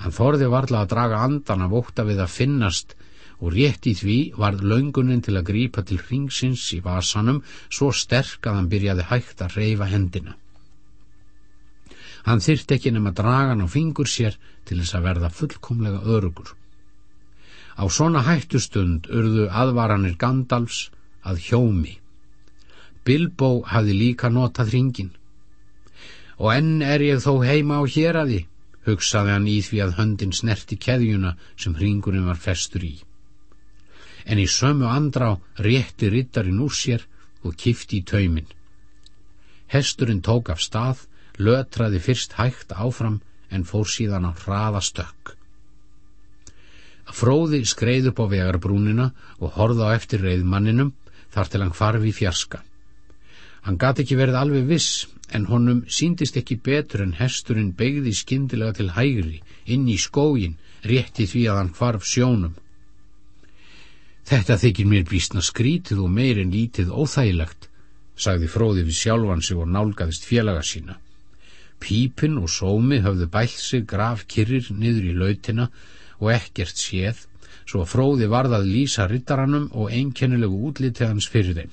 Hann þorði varla að draga andan af ótta við að finnast og rétt í því varð laungunin til að grípa til ringsins í vasanum svo sterk að hann byrjaði hægt að reyfa hendina. Hann þyrti ekki nema dragan á fingur sér til þess að verða fullkomlega örugur. Á svona hættustund urðu aðvaranir Gandalfs að hjómi. Bilbo hafði líka notað hringin. Og enn er ég þó heima á hér að því, hugsaði hann í því að höndin snerti keðjuna sem hringurinn var festur í. En í sömu andrá rétti rittarinn úr sér og kifti í taumin. Hesturinn tók af stað, lötraði fyrst hægt áfram en fór síðan á hraða stökk. Fróði skreið upp á vegarbrúnina og horða á eftir reyðmanninum þar til hann hvarfi fjarska. Hann gati ekki verið alveg viss en honum síndist ekki betur en hesturinn begði skindilega til hægri inn í skógin rétti því að hann hvarf sjónum. Þetta þykir mér bísna skrítið og meir en lítið óþægilegt, sagði fróði við sjálfan sig og nálgæðist félaga sína. Pípin og sómi höfðu bælt sig graf kyrrir niður í lautina og ekkert séð, svo fróði varðað lýsa rittaranum og einkennilegu útlitið hans fyrir þeim.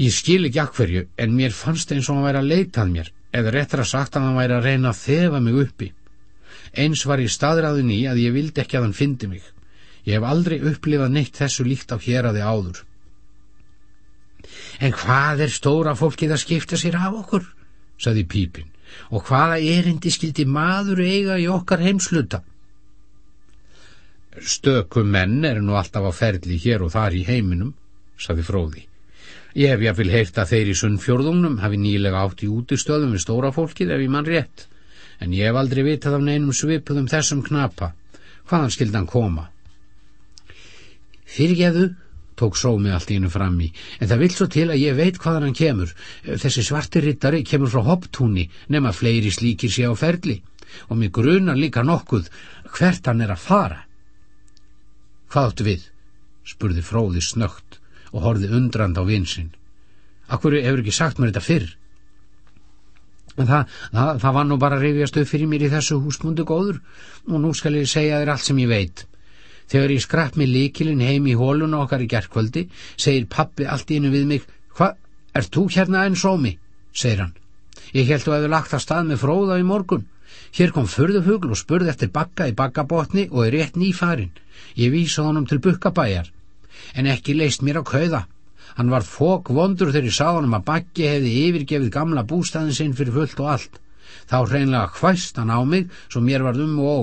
Ég skil ekki akkverju, en mér fannst eins og hann væri að leitað mér, eða réttra sagt að hann væri að reyna að þefa mig uppi. Eins var ég staðræðin í að ég vildi ekki að hann fyndi mig. Ég hef aldrei upplifað neitt þessu líkt á hér að þið áður. En hvað er stóra fólkið að skipta sér af okkur? saði Pípin. Og hvaða erindi skildi maður eiga í okkar heimsluta? Stökum menn er nú alltaf á ferli hér og þar í heiminum, saði Fróði. Ég hef jáfnvel heyrt að þeir í sunnfjörðungnum hafi nýlega átt í útistöðum við stóra fólkið ef ég mann rétt, en ég hef aldrei vitað af neinum svipuðum þessum knapa. Hvaðan skildi hann koma? Fyrirgeðu, tók sómi allt í hennu fram í, en það vil svo til að ég veit hvaðan hann kemur. Þessi svarti rittari kemur frá hopptúni, nema fleiri slíkir sé á ferli, og mig grunar líka nokkuð hvert hann er að fara. Hvað áttu við? spurði fróði snögt og horfið undrand á vinsinn. Akkur hefur ekki sagt mér þetta fyrr? En það, það, það var nú bara að reyfjast upp fyrir mér í þessu húsmundu góður og nú skal ég segja þér allt sem ég veit. Þegar ég skrapp með líkilinn heim í hóluna okkar í gerðkvöldi, segir pappi allt í innu við mig, Hva, er þú hérna enn sómi? segir hann. Ég held að hefur lagt að stað með fróða í morgun. Hér kom förðufugl og spurði eftir bakka í bakkabotni og er rétt nýfarin. Ég vísa honum til bukkabæjar en ekki leist mér á kauða. Hann var fók vondur þegar ég sá hann að bakki hefði yfirgefið gamla bústæðin sinn fyrir fullt og allt. Þá hreinlega hvæst hann á mig svo mér var um og ó.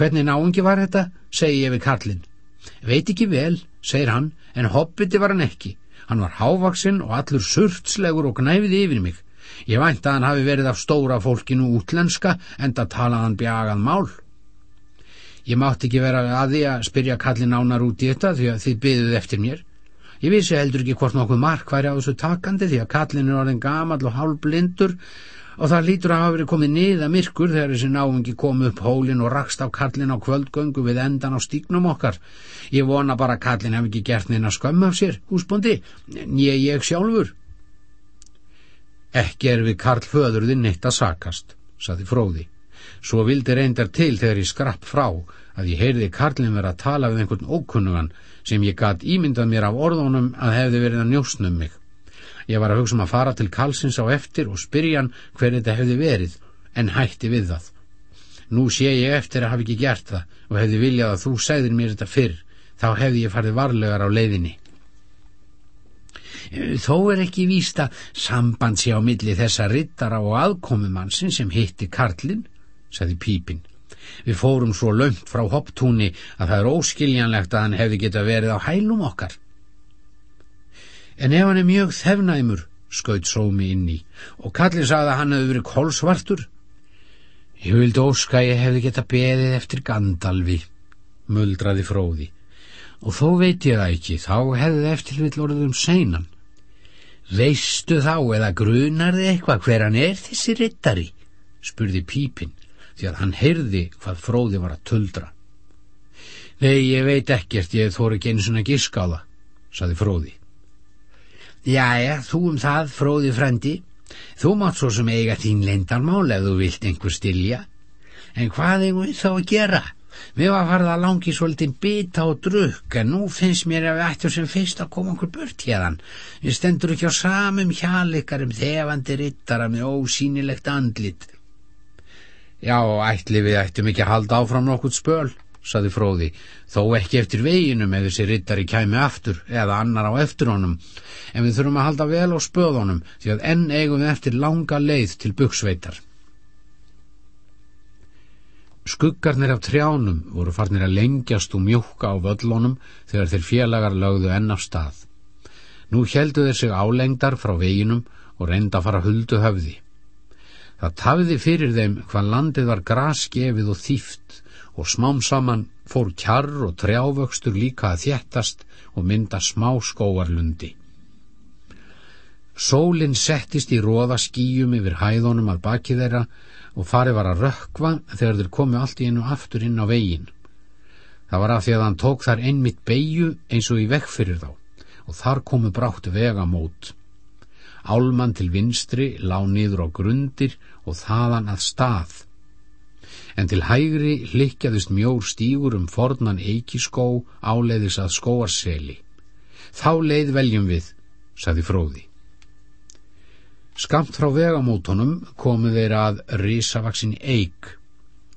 Hvernig náingi var þetta, segi ég við Karlinn. Veit ekki vel, segir hann, en hobbiti var hann ekki. Hann var hávaksinn og allur surtslegur og knæfið yfir mig. Ég vænt að hann hafi verið af stóra fólkinu útlenska en það talaði hann bjagað mál. Ég mátti ekki vera að því að spyrja kallin ánar út í þetta því að þið byðuð eftir mér. Ég vissi heldur ekki hvort nokkuð mark væri á þessu takandi því að kallin er orðin gamal og hálf blindur og það lítur að hafa verið komið niða myrkur þegar þessi náingi kom upp hólin og rakst á kallin á kvöldgöngu við endan á stíknum okkar. Ég vona bara að kallin hef ekki gert neina skömm af sér, húsbondi, nýja ég sjálfur. Ekki er við Karl föðurðin neitt að sakast, saði fróði. Svo vildi reyndar til þegar ég skrapp frá að ég heyrði Karlin vera að tala við einhvern ókunnugan sem ég gatt ímyndað mér af orðunum að hefði verið að njóstnum mig. Ég var að hugsa um að fara til Karlsins á eftir og spyrja hann hver þetta hefði verið en hætti við það. Nú sé ég eftir að hafi ekki gert það og hefði viljað að þú segðir mér þetta fyrr, þá hefði ég farið varlegar á leiðinni. Þó er ekki vísta samband sé á milli þessa rittara og aðkomumansin sem hitti Karlin sagði Pípin. Við fórum svo lömt frá hopptúni að það er óskiljanlegt að hann hefði geta verið á hælum okkar. En ef hann er mjög þefnæmur, skaut sómi inn í, og kallin sagði að hann hefði verið kolsvartur. Ég vildi óska ég hefði geta beðið eftir Gandalfi, muldraði fróði. Og þó veit ég það ekki, þá hefði eftir vill orðum seinan. Veistu þá eða grunar þið eitthvað hver hann er þessi rittari? spurði Pípin því að hann heyrði hvað fróði var að tuldra. Nei, ég veit ekkert, ég þóri ekki einu svona gíska á það, saði fróði. Jæja, þú um það, fróði frendi, þú mátt svo sem eiga þín leindarmál ef þú vilt einhver stilja. En hvað eigum við þá að gera? Við var farið að langi svolítið bita og drukk, en nú finnst mér að við ættum sem fyrst að koma okkur burt hérðan. Við stendur ekki á samum hjálikarum þefandi rittara með ósýnilegt andlit. Já, ætli við ættum ekki að halda áfram nokkurt spöl, saði fróði, þó ekki eftir veginum ef þessi rittari kæmi aftur eða annar á eftir honum, en við þurfum að halda vel á spöðunum því að enn eigum við eftir langa leið til buksveitar. Skuggarnir af trjánum voru farnir að lengjast og mjúkka á völlunum þegar þeir félagar lögðu enn af stað. Nú heldu þeir sig álengdar frá veginum og reynda að fara huldu höfði. Það tafiði fyrir þeim hvað landið var grasgefið og þýft og smám saman fór kjarr og trjávöxtur líka að þjættast og mynda smá skóarlundi. Sólinn settist í róða skýjum yfir hæðunum að baki þeirra og farið var að rökkva þegar þeir komu allt í einu aftur inn á veginn. Það var af því að hann tók þar einmitt beigju eins og í vekk fyrir þá og þar komu brátt vegamót. Álmann til vinstri lá niður á grundir og þaðan að stað. En til hægri hlikkjaðist mjór stígur um fornan eikiskó áleiðis að skóarseli. Þá leið veljum við, saði fróði. Skamt frá vegamótonum komu þeir að risavaksin eig.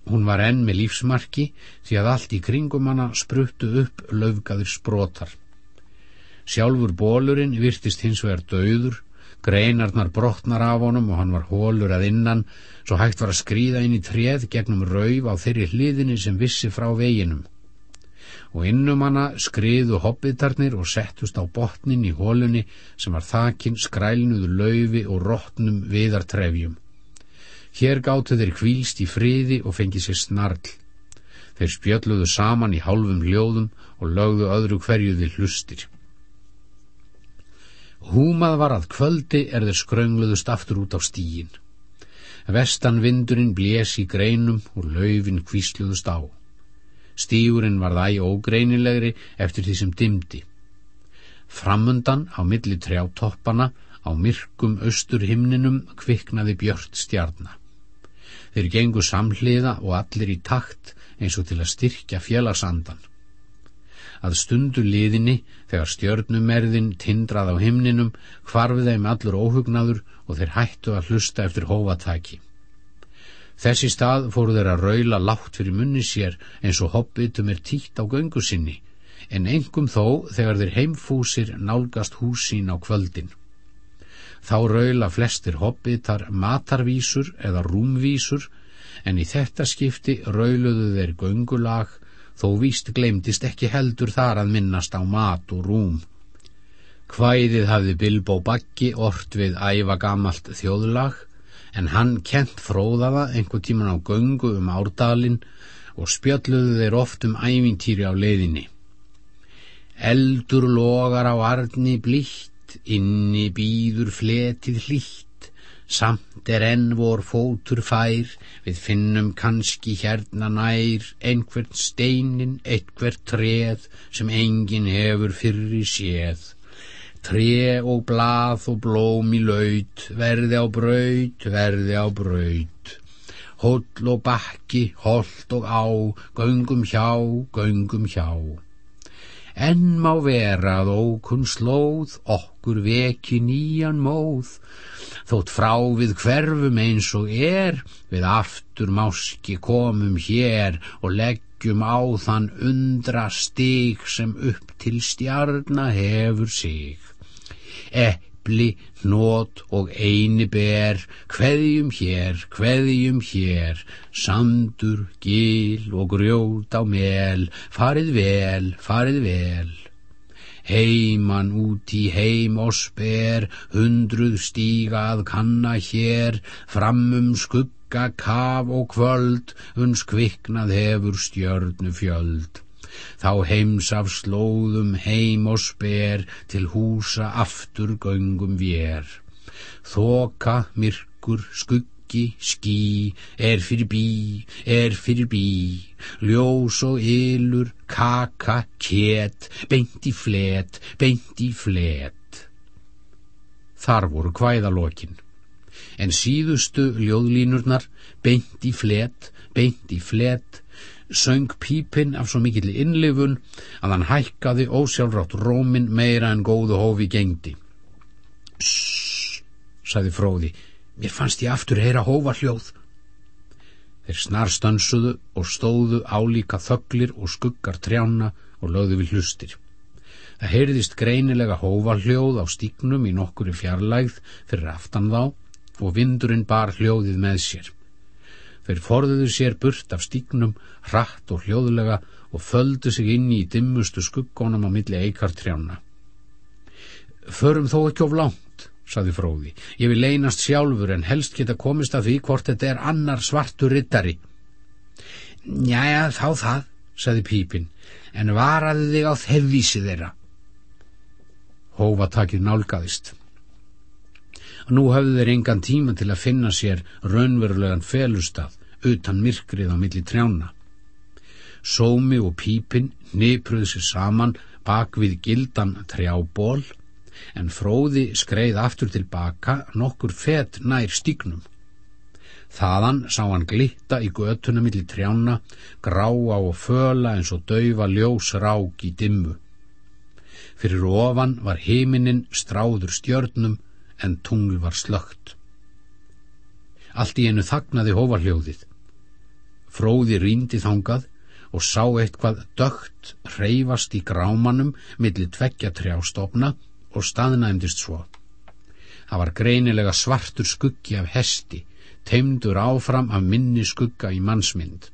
Hún var enn með lífsmarki því að allt í kringum hana spruttu upp löfgaður sprótar. Sjálfur bólurinn virtist hins vegar döður, greinarnar brotnar af honum og hann var hólur að innan, svo hægt var að skrýða inn í treð gegnum rauf á þeirri hliðinni sem vissi frá veginum og innum hana skriðu hobbitarnir og settust á botnin í hólunni sem var þakin skrælnuðu laufi og rótnum viðartrefjum. Hér gáttu þeir kvílst í friði og fengið sér snarl. Þeir spjöldluðu saman í hálfum hljóðum og lögðu öðru hverjuði hlustir. Húmað var að kvöldi er þeir skröngluðust aftur út á stígin. Vestan vindurinn blés í greinum og laufin kvísluðust á. Stígurinn var það í ógreinilegri eftir því sem dimdi. Framundan á milli trjátoppana á myrkum austur himninum kviknaði björt stjarnar. Þeir gengu samhliða og allir í takt eins og til að styrkja fjellarsandan. Að stundu liðinni, þegar stjörnumerðin tindrað á himninum, hvarfið þeim allur óhugnaður og þeir hættu að hlusta eftir hófatæki. Þessi stað fóru þeir að raula látt fyrir munni sér eins og hobbitum er títt á göngu sinni, en engum þó þegar þeir heimfúsir nálgast húsín á kvöldin. Þá raula flestir hobbitar matarvísur eða rúmvísur, en í þetta skipti rauluðu þeir göngulag, þó víst glemdist ekki heldur þar að minnast á mat og rúm. Hvæðið hafði Bilbo Baggi ort við æfa gamalt þjóðlag, en hann kent fróðaða einhver tíman á göngu um árdalinn og spjalluðu þeir oft um ævintýri á leiðinni. Eldur logar á arni blítt, inni býður fletið hlýtt, samt er enn vor fótur fær, við finnum kannski hérna nær, einhvert steinin, eitthvert treð, sem engin hefur fyrri séð. Tré og blað og blóm í laut, verði á braut, verði á braut. Hóll og bakki, holdt og á, göngum hjá, göngum hjá. En má vera að ókunn slóð, okkur veki nýjan móð, þótt frá við hverfum eins og er, við aftur máski komum hér og leggjum á þann undra stig sem upp til stjarna hefur sig epli, nót og eini ber, hveðjum hér, hveðjum hér, sandur, gil og grjót á mel, farið vel, farið vel. Heiman út í heim og sper, hundruð stígað kanna hér, framum skugga, kaf og kvöld, uns kviknað hefur stjörnu fjöld þá heims af slóðum heim og sper til húsa aftur göngum vér. Þoka, myrkur, skuggi, skí, er fyrir bí, er fyrir bí, ljós og ylur, kaka, két, beint í flet, beint í flet. Þar voru hvæðalokinn. En síðustu ljóðlínurnar, beint í flet, beint í flet, söng pípinn af svo mikill innlifun að hann hækkaði ósjálfrátt rómin meira en góðu hófi gengdi. Sssss, saði fróði, mér fannst ég aftur heyra hófa hljóð. Þeir snarstansuðu og stóðu álíka þöglir og skuggar trjána og lögðu við hlustir. Það heyrðist greinilega hófa hljóð á stíknum í nokkuri fjarlægð fyrir aftan þá og vindurinn bar hljóðið með sér. Þeir forðuðu sér burt af stíknum, hratt og hljóðlega og földu sig inn í dimmustu skuggonum á milli eikartrjána. Förum þó ekki of langt, saði fróði. Ég vil leynast sjálfur en helst geta komist af því hvort þetta er annar svartur rittari. Njája, þá það, saði pípin, en varaði þig á þefvísi þeirra. Hófatakið nálgæðist. Nú höfðu þeir engan tíma til að finna sér raunverulegan felustaf utan myrkrið á milli trjána. Sómi og pípin nipruðu sér saman bak við gildan trjából en fróði skreið aftur tilbaka nokkur fett nær stígnum. Þaðan sá hann glitta í götuna millir trjána, gráa og föla eins og daufa ljós rák í dimmu. Fyrir ofan var heiminin stráður stjörnum en tungl var slögt. Allt í einu þagnaði hóvarhljóðið. Fróði rýndi þangað og sá eitthvað dögt reyfast í grámanum millir tveggja trjástofna og staðnæmdist svo. Það var greinilega svartur skuggi af hesti, teimdur áfram af minni skugga í mannsmynd.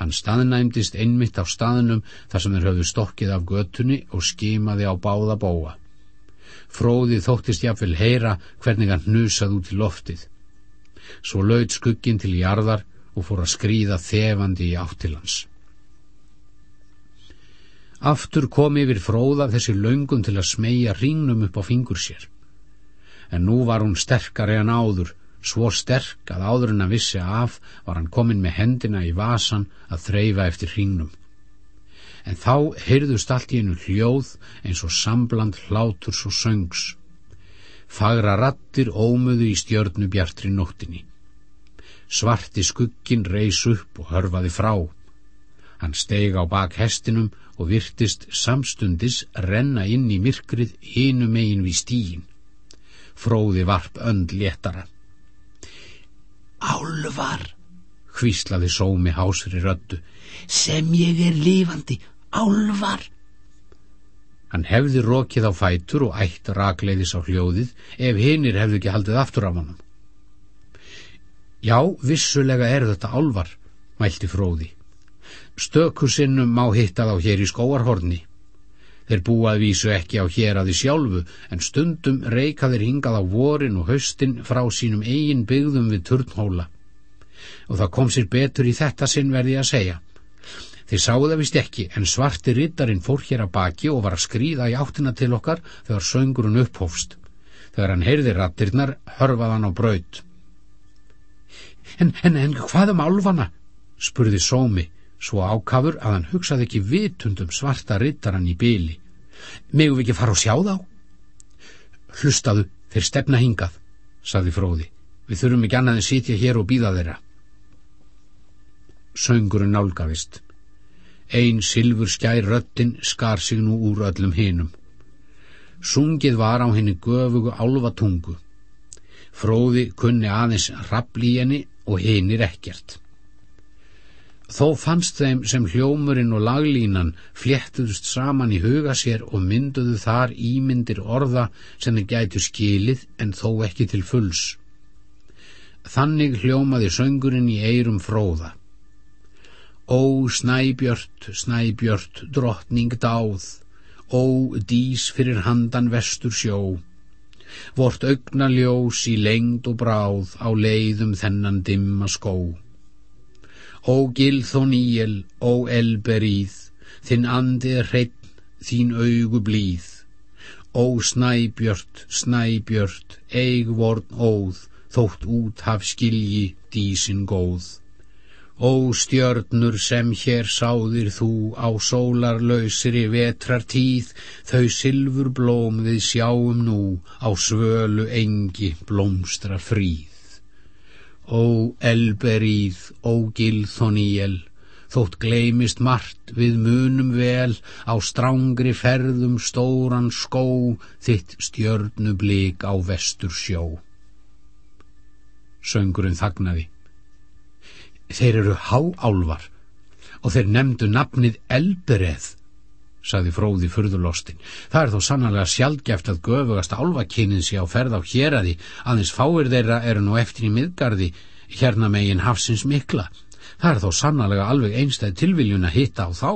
Hann staðnæmdist einmitt á staðnum þar sem þeir höfðu stokkið af götunni og skimaði á báða bóa. Fróði þóttist jáfnvel heyra hvernig hann hnusað út í loftið. Svo laud skuggin til jarðar og fór að skrýða þefandi í áttilans. Aftur kom yfir fróða þessi laungun til að smegja ringnum upp á fingur sér. En nú var hún sterkari en áður, svo sterk að áður en að vissi af var hann komin með hendina í vasan að þreyfa eftir ringnum en þá heyrðust allt í einu hljóð eins og sambland hláturs og söngs. Fagra rattir ómuðu í stjörnu bjartri nóttinni. Svarti skuggin reys upp og hörfaði frá. Hann steig á bak hestinum og virtist samstundis renna inn í myrkrið hinu megin við stígin. Fróði varp önd léttara. Álvar, hvíslaði sómi hásri röddu, sem ég er lifandi, álvar. Hann hefði rokið á fætur og ætt rakleiðis á hljóðið ef hinnir hefði ekki haldið aftur af honum. Já, vissulega er þetta álvar, mælti fróði. Stökusinnum má hitta þá hér í skóarhorni. Þeir búað vísu ekki á hér að því sjálfu, en stundum reyka þeir hingað á vorin og haustin frá sínum eigin byggðum við turnhóla. Og það kom sér betur í þetta sinn verði að segja. Þeir sáu það vist ekki, en svarti rittarinn fór hér að baki og var að skrýða í áttina til okkar þegar söngurinn upphófst. Þegar hann heyrði rattirnar, hörfað hann á braut. En, en, en hvað um álfana? spurði Sómi, svo ákafur að hann hugsaði ekki vitundum svarta rittarann í byli. Megum við ekki fara og sjá þá? Hlustaðu, þeir stefna hingað, saði fróði. Við þurfum ekki annað en sitja hér og býða þeirra. Söngurinn nálgavist. Einn silfur skær röttin skar sig nú úr öllum hinum. Sungið var á henni göfugu álvatungu. Fróði kunni aðeins rappli í henni og hinnir ekkert. Þó fannst þeim sem hljómurinn og laglínan fléttuðust saman í huga sér og mynduðu þar ímyndir orða sem þeir gætu skilið en þó ekki til fulls. Þannig hljómaði söngurinn í eirum fróða. Ó snæbjört, snæbjört, drottning dáð, ó dís fyrir handan vestur sjó, vort augna ljós í lengd og bráð á leiðum þennan dimma skó. Ó gilþón íel, ó elberíð, þinn andið hreitn, þín augu blíð, ó snæbjört, snæbjört, eig vorn óð, þótt út haf skilji dísin góð. Ó stjörnur sem hér sáðir þú á sólarlausri vetrartíð, þau sylfur blóm við sjáum nú á svölu engi blómstra fríð. Ó elberíð, ó gilþoníel, þótt gleimist margt við munum vel á strángri ferðum stóran skó, þitt stjörnu blik á vestur sjó. Söngurinn þagnaði. Þeir eru háálvar og þeir nefndu nafnið Elbereð, saði fróði furðulostin. Það er þó sannlega sjálfgeft að göfugast álvakynin sé á ferð á héradi, aðeins fáir þeirra eru nú eftir í miðgarði hérna megin hafsins mikla. Það er þó sannlega alveg einstæð tilviljun að hitta á þá.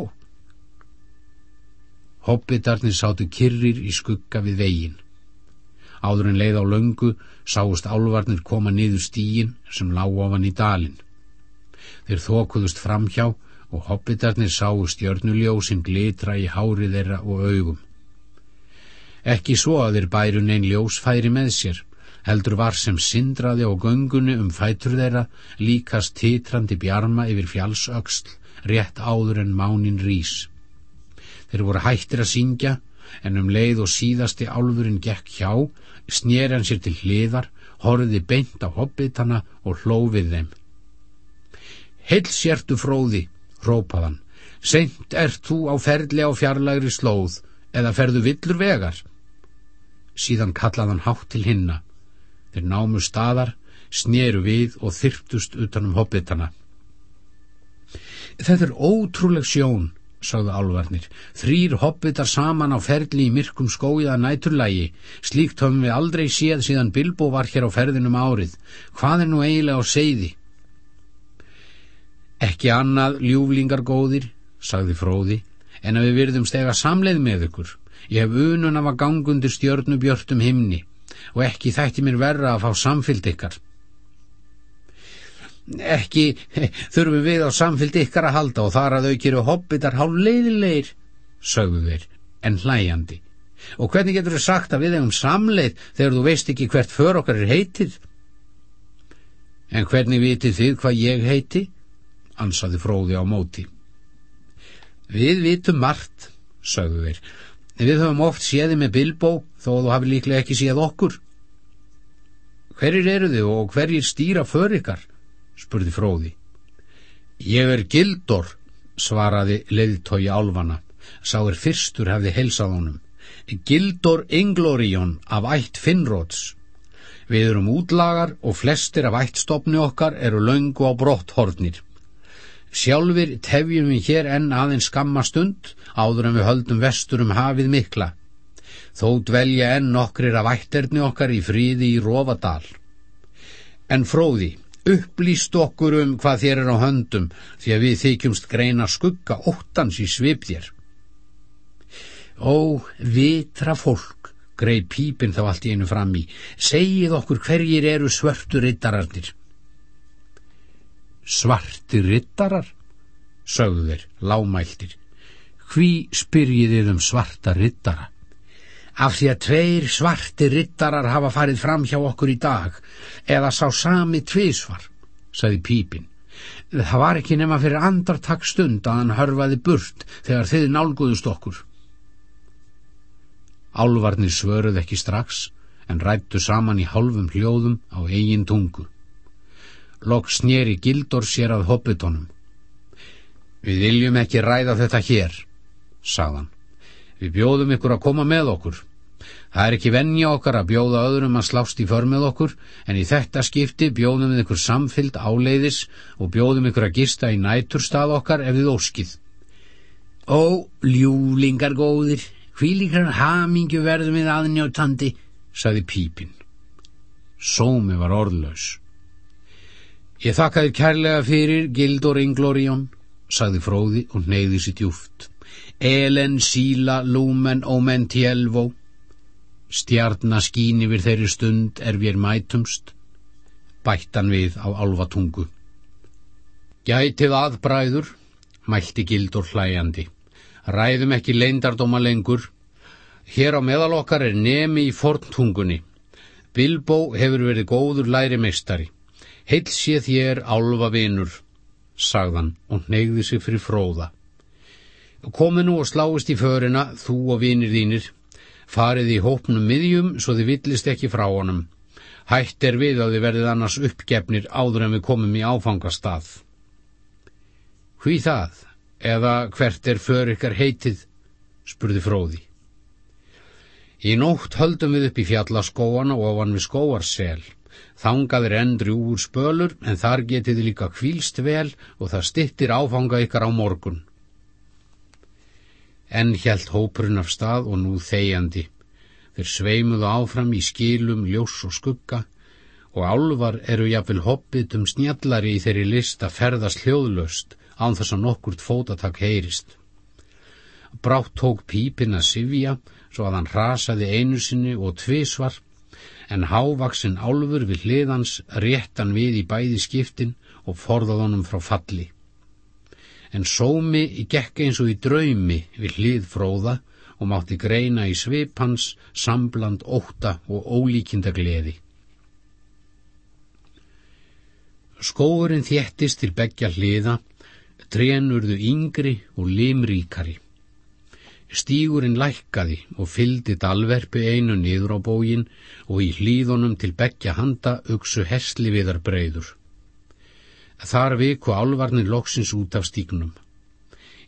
Hobbitarnir sátu kyrrir í skugga við vegin. Áður en leið á löngu sáust álvarnir koma niður stíin sem lág ofan í dalin. Þeir þókuðust framhjá og hobbitarnir sáu stjörnuljósin glitra í hári þeirra og augum. Ekki svo að þeir bærun einn ljós færi með sér, heldur var sem sindraði á göngunni um fætur þeirra líkast titrandi bjarma yfir fjálsöksl, rétt áður en mánin rís. Þeir voru hættir að syngja, en um leið og síðasti álfurinn gekk hjá, snér hann sér til hliðar, horfiði beint á hobbitana og hlófið þeim. Heil sértu fróði, rópaðan, seint ert þú á ferli á fjarlagri slóð, eða ferðu villur vegar? Síðan kallaðan hátt til hinna. Þeir námu staðar, snéru við og þyrptust utanum hobbitana. Þetta er ótrúleg sjón, sagðu álvarnir. Þrýr hobbitar saman á ferli í myrkum skóiða næturlægi. Slíkt höfum við aldrei séð síðan Bilbo var hér á ferðinum árið. Hvað er nú eiginlega á seiði? Ekki annað ljúflingar góðir, sagði fróði, en að við virðum stega samleið með ykkur. Ég hef unun af að gangundir stjörnubjörtum himni og ekki þætti mér verra að fá samfyllt ykkar. Ekki þurfum við á samfyllt ykkar að halda og þar að aukiru hobbitar hálf leiðilegir, sögðu þeir, en hlæjandi. Og hvernig getur þau sagt að við hefum samleið þegar þú veist ekki hvert för okkar er heitið? En hvernig vitið þið hvað ég heiti? Ansaði fróði á móti. Við vitum margt, sögðu þeir, Við höfum oft séði með Bilbo þó þú hafi líklega ekki séð okkur. Hverjir eru þið og hverjir stýra för ykkar? spurði fróði. Ég er Gildor, svaraði leiðtói álfana. Sá er fyrstur hefði helsað honum. Gildor Inglorion af ætt Finnróts. Við erum útlagar og flestir af ættstofni okkar eru laungu á brotthornir. Sjálfur tefjum við hér enn aðeins skamma stund áður en við höldum vestur um hafið mikla. Þó dvelja enn nokkrir af ætterni okkar í fríði í Rófadal. En fróði, upplýst okkur um hvað þér er á höndum því að við þykjumst greina skugga óttans í svipðér. Ó, vitra fólk, greið pípin þá allt í einu fram í, segið okkur hverjir eru svörtu rittararnir. Svarti rittarar, sögðu þeir, lámæltir. Hví spyrjiðið um svarta rittara? Af því að tveir svarti rittarar hafa farið fram hjá okkur í dag, eða sá sami tvísvar, sagði Pípin. Það var ekki nema fyrir andartak stund að hann hörfaði burt þegar þið nálguðust okkur. Álvarnir svöruð ekki strax, en rættu saman í hálfum hljóðum á eigin tungu. Lokk snýri gildur sér að hobbitónum. Við viljum ekki ræða þetta hér, sagðan. Við bjóðum ykkur að koma með okkur. Það er ekki vennja okkar að bjóða öðrum að slást í för með okkur, en í þetta skipti bjóðum við ykkur samfyllt áleiðis og bjóðum ykkur að gista í næturstað okkar ef við óskið. Ó, ljúlingar góðir, hvílikar hamingju verðum við aðnjóttandi, sagði Pípin. Sómi var orðlaus. Ég þakka þér kærlega fyrir Gildor Inglorion, sagði fróði og neyði sér djúft. Elen, síla, lúmen, ómen, tjelvó. Stjarnar skín yfir þeirri stund er við mætumst. Bættan við á alvatungu. Gætið aðbræður, mælti Gildur hlæjandi. Ræðum ekki leindardóma lengur. Hér á meðal okkar er nemi í forntungunni. Bilbo hefur verið góður læri meistari. Heil sé þér álfa vinur, sagðan og neyði sig fyrir fróða. Komi nú og sláist í förina, þú og vinir þínir. Farið í hópnum miðjum svo þið villist ekki frá honum. Hætt er við að þið verðið annars uppgefnir áður en við komum í áfangastað. Hví það? Eða hvert er för ykkar heitið? spurði fróði. Í nótt höldum við upp í fjallaskóana og ofan við skóarsel. Þangað er endri úr spölur en þar getið líka kvílst vel og það stittir áfanga ykkar á morgun. Enn hjælt hópurinn af stað og nú þegjandi. Þeir sveimuðu áfram í skilum, ljós og skugga og álvar eru jafnvel hobbitum snjallari í þeirri list að ferðast hljóðlöst án þess að nokkurt fótatak heyrist. Brátt tók pípin að sifja svo að hann rasaði einu sinni og tvísvar en hávaksinn álfur við hliðans réttan við í bæði skiptin og forðað honum frá falli. En sómi gekk eins og í draumi við hlið fróða og mátti greina í svipans sambland óta og ólíkinda gleði. Skóurinn þéttist til begja hliða, trénurðu yngri og limríkari. Stígurinn lækkaði og fyldi dalverfi einu niður á bógin og í hlýðunum til begja handa uksu hesli viðar breyður. Þar viku álvarnir loksins út af stígnum.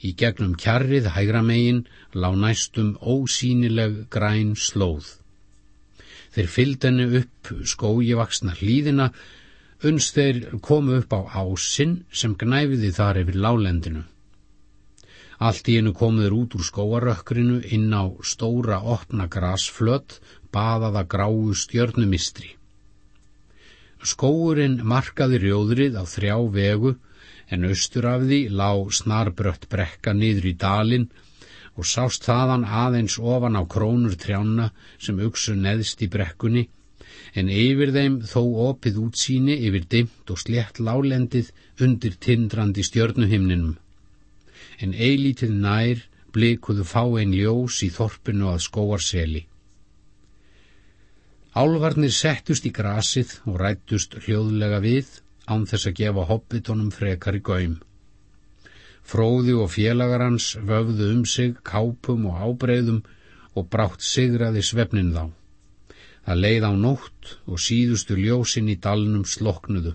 Í gegnum kjarrið hægra megin lá næstum ósínileg græn slóð. Þeir fyldenni upp skójivaksna hlýðina uns þeir komu upp á ásinn sem gnæfiði þar yfir lálendinu. Allt í einu komuður út úr skóarökkrinu inn á stóra opna grasflött, baðaða gráu stjörnumistri. Skóurinn markaði rjóðrið á þrjá vegu en austur af því lá snarbrött brekka niður í dalin og sást þaðan aðeins ofan á krónur trjána sem uksu neðst í brekkunni en yfir þeim þó opið útsýni yfir dimt og slett lálendið undir tindrandi stjörnuhimninum. En eilítið nær blikuðu fá einn ljós í þorpinu að skóarseli. Álvarnir settust í grasið og rættust hljóðlega við án þess að gefa hobbitonum frekar í gaum. Fróði og félagar hans vöfðu um sig kápum og ábreyðum og brátt sigraði svefnin þá. Það leið á nótt og síðustu ljósin í dalnum sloknuðu.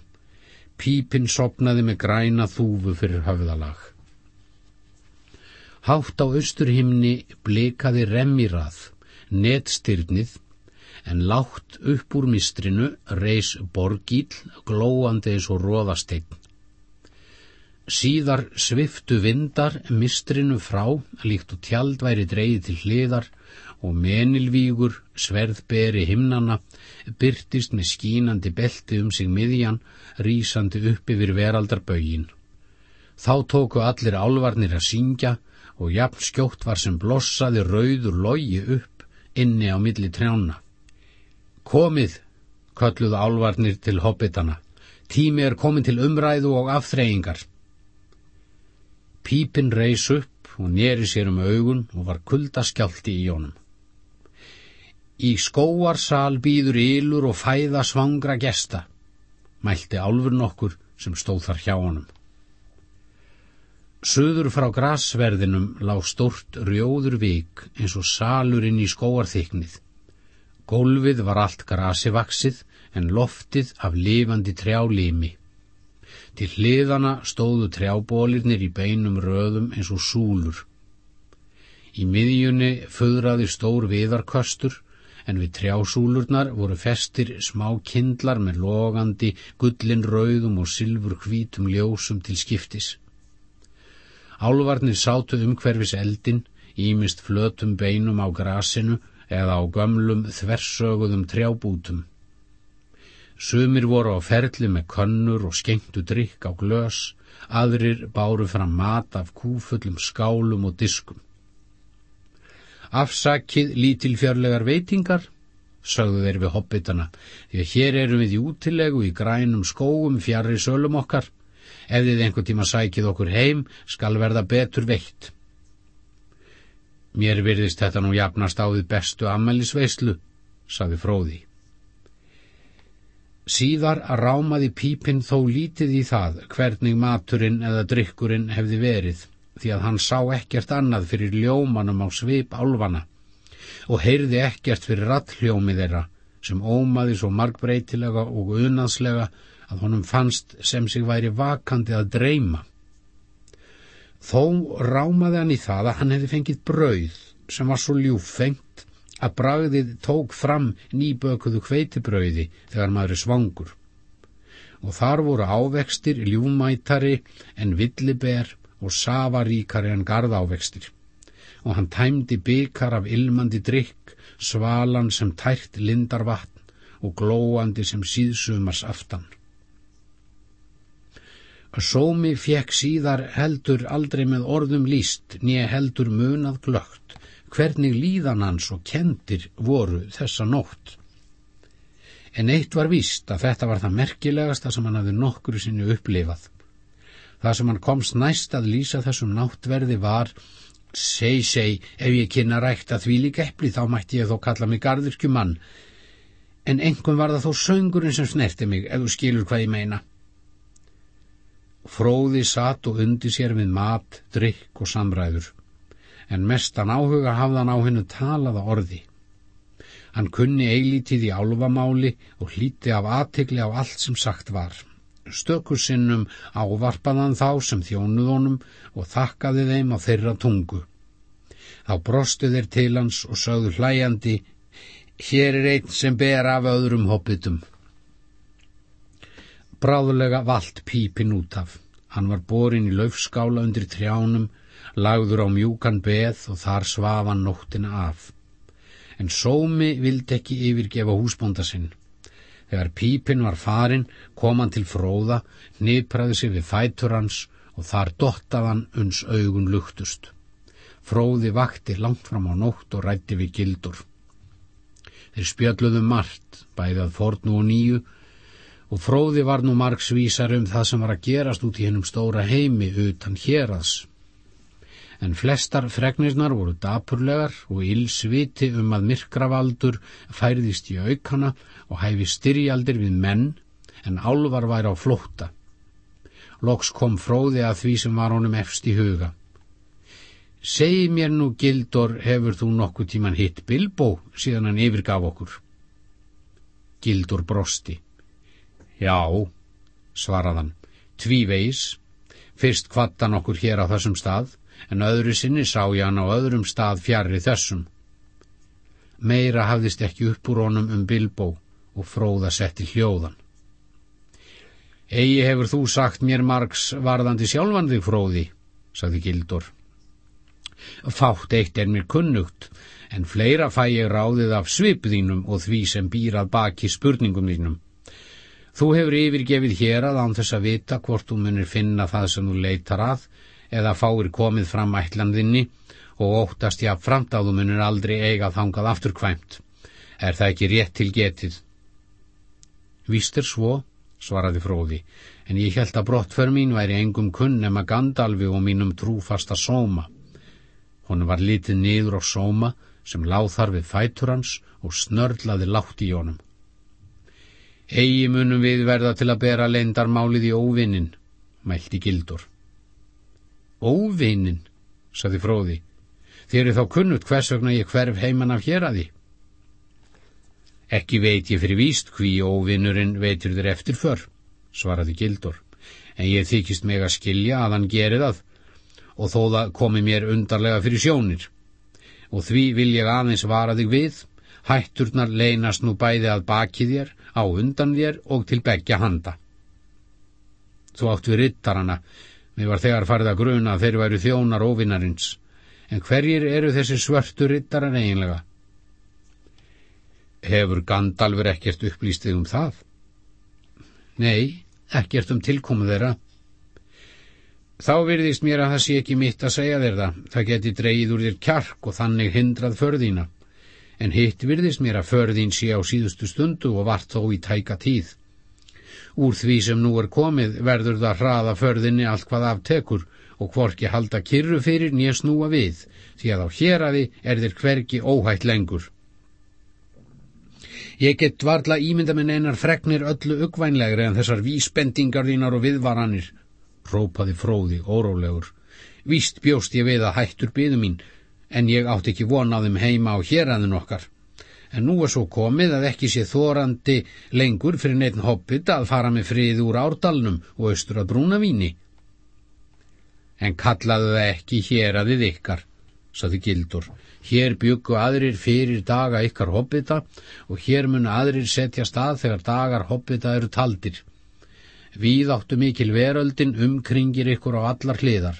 Pípinn sopnaði með græna þúfu fyrir höfðalag. Hátt á austurhimni blikaði remmirað, netstyrnið, en látt upp úr mistrinu reys borgíl glóandi eins og róðasteinn. Síðar sviftu vindar mistrinu frá, líkt og tjald væri dreyið til hliðar og menilvígur, sverðberi himnana, byrtist með skínandi belti um sig miðjan, rýsandi upp yfir veraldarbögin. Þá tóku allir álvarnir að syngja og jafn skjótt var sem blossaði rauður logi upp inni á milli trjána. Komið, kölluðu álvarnir til hobbitana. Tími er komin til umræðu og afþreyingar. Pípin reys upp og neri sér um augun og var kuldaskjálti í jónum. Í skóarsal býður ylur og fæða svangra gesta, mælti álfur nokkur sem stóð þar hjá honum. Suður frá grasverðinum lág stort rjóður vik eins og salurinn í skóarþyknið. Gólfið var allt grasivaksið en loftið af lifandi trjálimi. Til hliðana stóðu trjábólirnir í beinum röðum eins og súlur. Í miðjunni föðraði stór viðarkostur en við trjásúlurnar voru festir smá kindlar með logandi, gullin rauðum og sylfur hvítum ljósum til skiptis. Álvarnir sátu umhverfis eldin, ímist flötum beinum á grasinu eða á gömlum þversöguðum trjábútum. Sumir voru á ferli með könnur og skengtu drikk á glös, aðrir báru fram mat af kúfullum skálum og diskum. Afsakið lítilfjörlegar veitingar, sagðu þeir við hobbitana, því að hér erum við í útilegu í grænum skóum fjarrri sölum okkar. Ef þið einhver tíma sækið okkur heim, skal verða betur veitt. Mér virðist þetta nú jafnast á því bestu ammælisveislu, sagði fróði. Síðar að rámaði pípinn þó lítið í það hvernig maturinn eða drikkurinn hefði verið því að hann sá ekkert annað fyrir ljómanum á svip álvana og heyrði ekkert fyrir rattljómi þeirra sem ómaði svo margbreytilega og unanslega að honum fannst sem sig væri vakandi að dreyma. Þó rámaði hann í það að hann hefði fengið brauð sem var svo ljúfengt að bragðið tók fram nýbökuðu hveitibrauði þegar maður er svangur. Og þar voru ávextir ljúmætari en villiber og safaríkari en garðávextir og hann tæmdi bykar af ilmandi drikk, svalan sem tært lindarvatn og glóandi sem síðsumars aftan. Sómi fekk síðar heldur aldrei með orðum líst, nýja heldur munað glögt, hvernig líðan hans og kendir voru þessa nótt. En eitt var víst að þetta var það merkilegasta sem hann hafði nokkru sinni upplifað. Það sem hann komst næst að lýsa þessum náttverði var Seg, seg, ef ég kynna rækta því líka eppli þá mætti ég þó kalla mig gardirkjumann. En engum var það þó söngurinn sem snerti mig, ef þú skilur hvað ég meina. Fróði satt og undi sér við mat, drikk og samræður, en mestan áhuga hafðan á hennu talaða orði. Hann kunni eilítið í álvamáli og hlíti af aðtegli á allt sem sagt var. Stökur sinnum ávarpaðan þá sem þjónuðunum og þakkaði þeim á þeirra tungu. Þá brostu þeir til hans og sögðu hlæjandi, hér er einn sem ber af öðrum hoppitum bráðulega vald pípin út af. Hann var borin í laufskála undir trjánum, lagður á mjúkan beð og þar svafan nóttina af. En sómi vildi ekki yfirgefa húsbónda sinn. Þegar pípin var farin, kom hann til fróða, nipraði sig við fætur hans og þar dottaðan uns augun luktust. Fróði vakti langt fram á nótt og rætti við gildur. Þeir spjöldluðu margt, bæðað fornu og nýju, og fróði var nú margsvísar um það sem var að gerast út í hennum stóra heimi utan héraðs. En flestar fregnirnar voru dapurlegar og ilsviti um að myrkravaldur færðist í aukana og hæfi styrjaldir við menn en álvar væri á flótta. Loks kom fróði að því sem var honum efst í huga. Segji mér nú, Gildor, hefur þú nokkuð tíman hitt Bilbo síðan hann yfirgaf okkur? Gildor brosti. Já, svaraðan, tvívegis, fyrst kvattan okkur hér á þessum stað, en öðru sinni sá ég hann á öðrum stað fjari þessum. Meira hafðist ekki upp úr honum um Bilbo og fróða setti hljóðan. Egi hefur þú sagt mér margs varðandi sjálfan þig fróði, sagði Gildur. Fátt eitt er mér kunnugt, en fleira fæ ég ráðið af svipðínum og því sem býrað baki spurningum þínum. Þú hefur yfirgefið hér að án þess að vita hvort þú munir finna það sem þú leitar að eða fáir komið fram ætlandinni og óttast ég að framt að þú munir aldrei eiga þangað afturkvæmt. Er það ekki rétt til getið? Vist er svo, svaraði fróði, en ég held að brottför mín væri engum kunn nema Gandalfi og mínum trúfasta sóma. Hún var litið niður á sóma sem láð þar við fætur hans og snörlaði látt í honum. Egi munum við verða til að bera leindarmálið í óvinnin, mælti Gildur. Óvinnin, saði fróði, þér er þá kunnut hvers vegna ég hverf heimann af hér að því. Ekki veit ég fyrir víst hví óvinnurinn veitur þér eftir för, svaraði Gildur, en ég þykist meg að skilja að hann geri það og þó það komi mér undarlega fyrir sjónir. Og því vil ég aðeins vara þig við, hætturnar leynast nú bæði að baki þér á undan þér og til begja handa. Þú átt við rittarana, við var þegar farið að gruna að þeir væru þjónar ofinnarins, en hverjir eru þessi svörtu rittarar eiginlega? Hefur Gandalfur ekkert upplýstið um það? Nei, ekkert um tilkomu þeirra. Þá virðist mér að það sé ekki mitt að segja þeir það, það geti dreyið úr þér kjark og þannig hindrað förðína en hitt virðist mér að förðin sé á síðustu stundu og vart þó í tæka tíð. Úr því sem nú er komið verður það hraða förðinni allt hvað aftekur og hvorki halda kyrru fyrir nýja snúa við, því að á héraði er þér hvergi óhætt lengur. Ég get varla ímynda minn einar fregnir öllu uggvænlegri en þessar vísbendingar þínar og viðvaranir, rópaði fróði órólegur. Víst bjóst ég við að hættur byðu mín, en ég átti ekki vonaðum heima á héræðin okkar. En nú er svo komið að ekki sé þórandi lengur fyrir neitt hoppit að fara með frið úr árdalnum og austur að brúna víni. En kallaðu það ekki héræðið ykkar, saði Gildur. Hér byggu aðrir fyrir daga ykkar hoppita og hér mun aðrir setja stað þegar dagar hoppita eru taldir. Við áttu mikil veröldin umkringir ykkur á allar hliðar.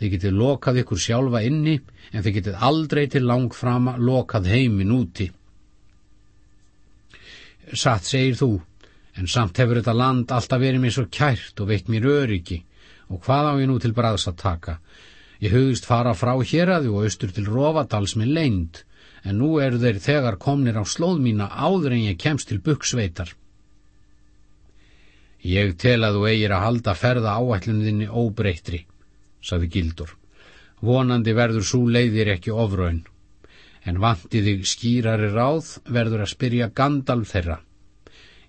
Þið getið lokað ykkur sjálfa inni en þið getið aldrei til langframa lokað heimin úti. Satt segir þú, en samt hefur þetta land alltaf verið mér svo kært og veitt mér öryggi, og hvað á ég nú til bræðs að taka? Ég hugist fara frá héræði og austur til Rófadals með leind, en nú eru þeir þegar komnir á slóð mína áður en ég kemst til buksveitar. Ég tel að þú eigir að halda ferða áætluninni óbreytri, saði Gildur. Vonandi verður svo leiðir ekki ofraun en vanti þig skýrari ráð verður að spyrja Gandalf þeirra.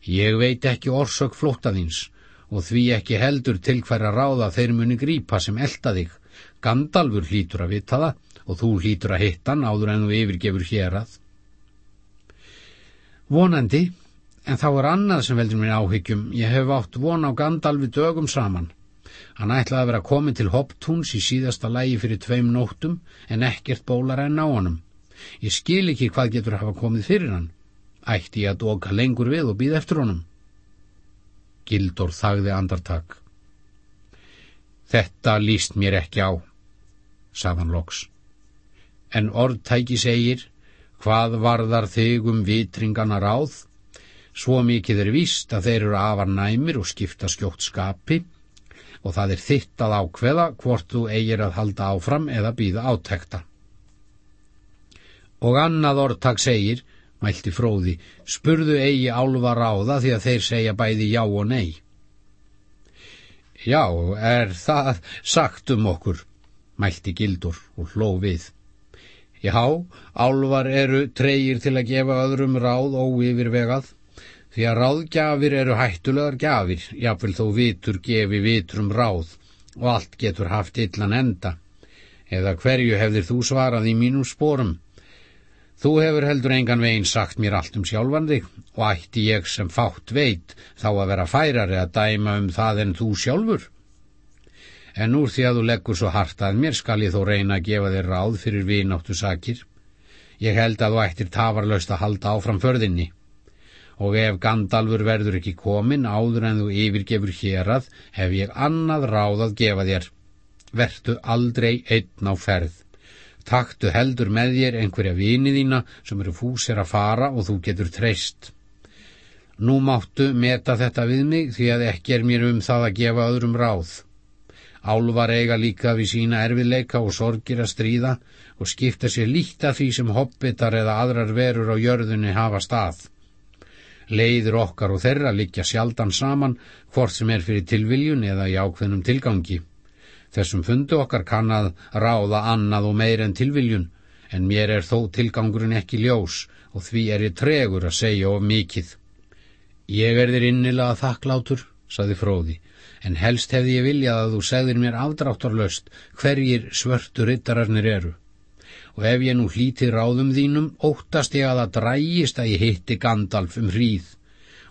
Ég veit ekki orsök flóttaðins og því ekki heldur til hverja ráða þeir muni grípa sem elda þig. Gandalfur hlýtur að vita það og þú hlýtur að hitta hann áður en þú yfirgefur hér að. Vonandi, en þá er annað sem veldur mér áhyggjum. Ég hef átt von á Gandalfi dögum saman. Hann ætlaði að vera komin til Hoptúns í síðasta lægi fyrir tveim nóttum en ekkert bólar enn á honum. Ég skil ekki hvað getur hafa komið fyrir hann. Ætti ég að doka lengur við og býða eftir honum. Gildor þagði andartak. Þetta líst mér ekki á, sagðan loks. En orðtæki segir, hvað varðar þig um vitringana ráð? Svo mikið er víst að þeir eru afar næmir og skipta skjótt skapi og það er þitt að ákveða hvort þú eigir að halda áfram eða býða átekta. Og annað orðtak segir, mælti fróði, spurðu eigi álva ráða því að þeir segja bæði já og nei. Já, er það sagt um okkur, mælti gildur og hló við. Já, álvar eru treyir til að gefa öðrum ráð og yfirvegað, því að ráðgjafir eru hættulegar gjafir, jáfnvel þó vitur gefi vitrum ráð og allt getur haft illan enda. Eða hverju hefðir þú svarað í mínum spórum? Þú hefur heldur engan veginn sagt mér allt um sjálfan þig og ætti ég sem fátt veit þá að vera færari að dæma um það en þú sjálfur. En úr því að þú leggur svo hart að mér skal ég þó reyna að gefa þér ráð fyrir vináttu sakir. Ég held að þú ættir tafarlaust að halda áfram förðinni. Og ef Gandalfur verður ekki komin áður en þú yfirgefur hér að hef ég annað ráð að gefa þér. Vertu aldrei einn á ferð. Taktu heldur með þér einhverja vini þína sem eru fúsir að fara og þú getur treyst. Nú máttu meta þetta við mig því að ekki er mér um það að gefa öðrum ráð. Álvar eiga líka við sína erfiðleika og sorgir að stríða og skipta sér líkt að því sem hobbitar eða aðrar verur á jörðunni hafa stað. Leiður okkar og þeirra likja sjaldan saman hvort sem er fyrir tilviljun eða í ákveðnum tilgangi. Þessum fundu okkar kann að ráða annað og meir en tilviljun, en mér er þó tilgangurinn ekki ljós og því er ég tregur að segja of mikið. Ég er þér innilega þakklátur, saði fróði, en helst hefði ég viljað að þú segðir mér afdráttarlöst hverjir svörtu rittararnir eru. Og ef ég nú hlíti ráðum þínum, óttast ég að það drægist að ég hitti Gandalf um hríð,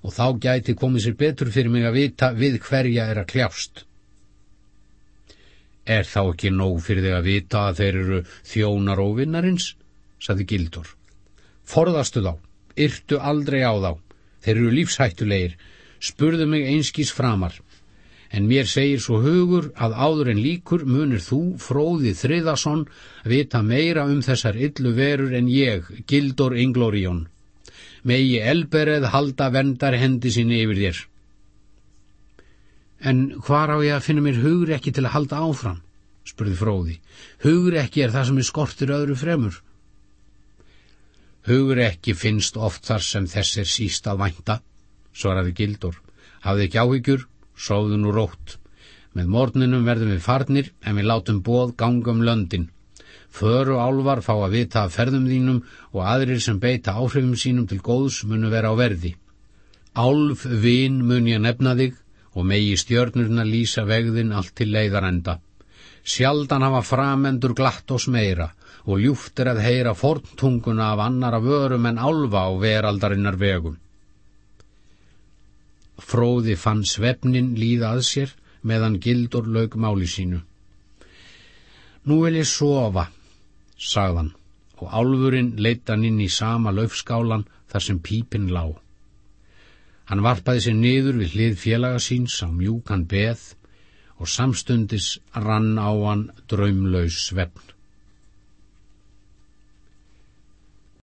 og þá gæti komið sér betur fyrir mig að vita við hverja er að kljást. Er þá ekki nóg fyrir þig að vita að þeir eru þjónar og vinnarins? saði Gildur. Forðastu þá, yrtu aldrei á þá, þeir eru lífshættulegir, spurðu mig einskís framar. En mér segir svo hugur að áður en líkur munir þú, fróði Þriðason, vita meira um þessar illu verur en ég, Gildur Inglórión. Megi elberið halda vendar hendi sinni yfir þér. En hvar á ég að finna mér hugur ekki til að halda áfram? spurði fróði. Hugur ekki er það sem er skortir öðru fremur. Hugur ekki finnst oft þar sem þess er síst að vænta, svaraði Gildur. Hafði ekki áhyggjur, sóðu nú rótt. Með morninum verðum við farnir en við látum bóð gangum löndin. Föru álvar fá að vita af ferðum þínum og aðrir sem beita áhrifum sínum til góðs munu vera á verði. Álf vin mun ég nefna þig og megi stjörnurna lýsa vegðin allt til leiðarenda. Sjaldan hafa framendur glatt oss meira og ljúft er að heyra forntunguna af annara vörum en álfa á veraldarinnar vegum. Fróði fann svefnin líða að sér meðan gildur lög máli sínu. Nú vil ég sofa, sagðan, og álfurinn leittan inn í sama löfskálan þar sem pípinn lág. Hann varpaði sér niður við hlið félaga síns á mjúkan beð og samstundis rann á hann draumlaus svefn.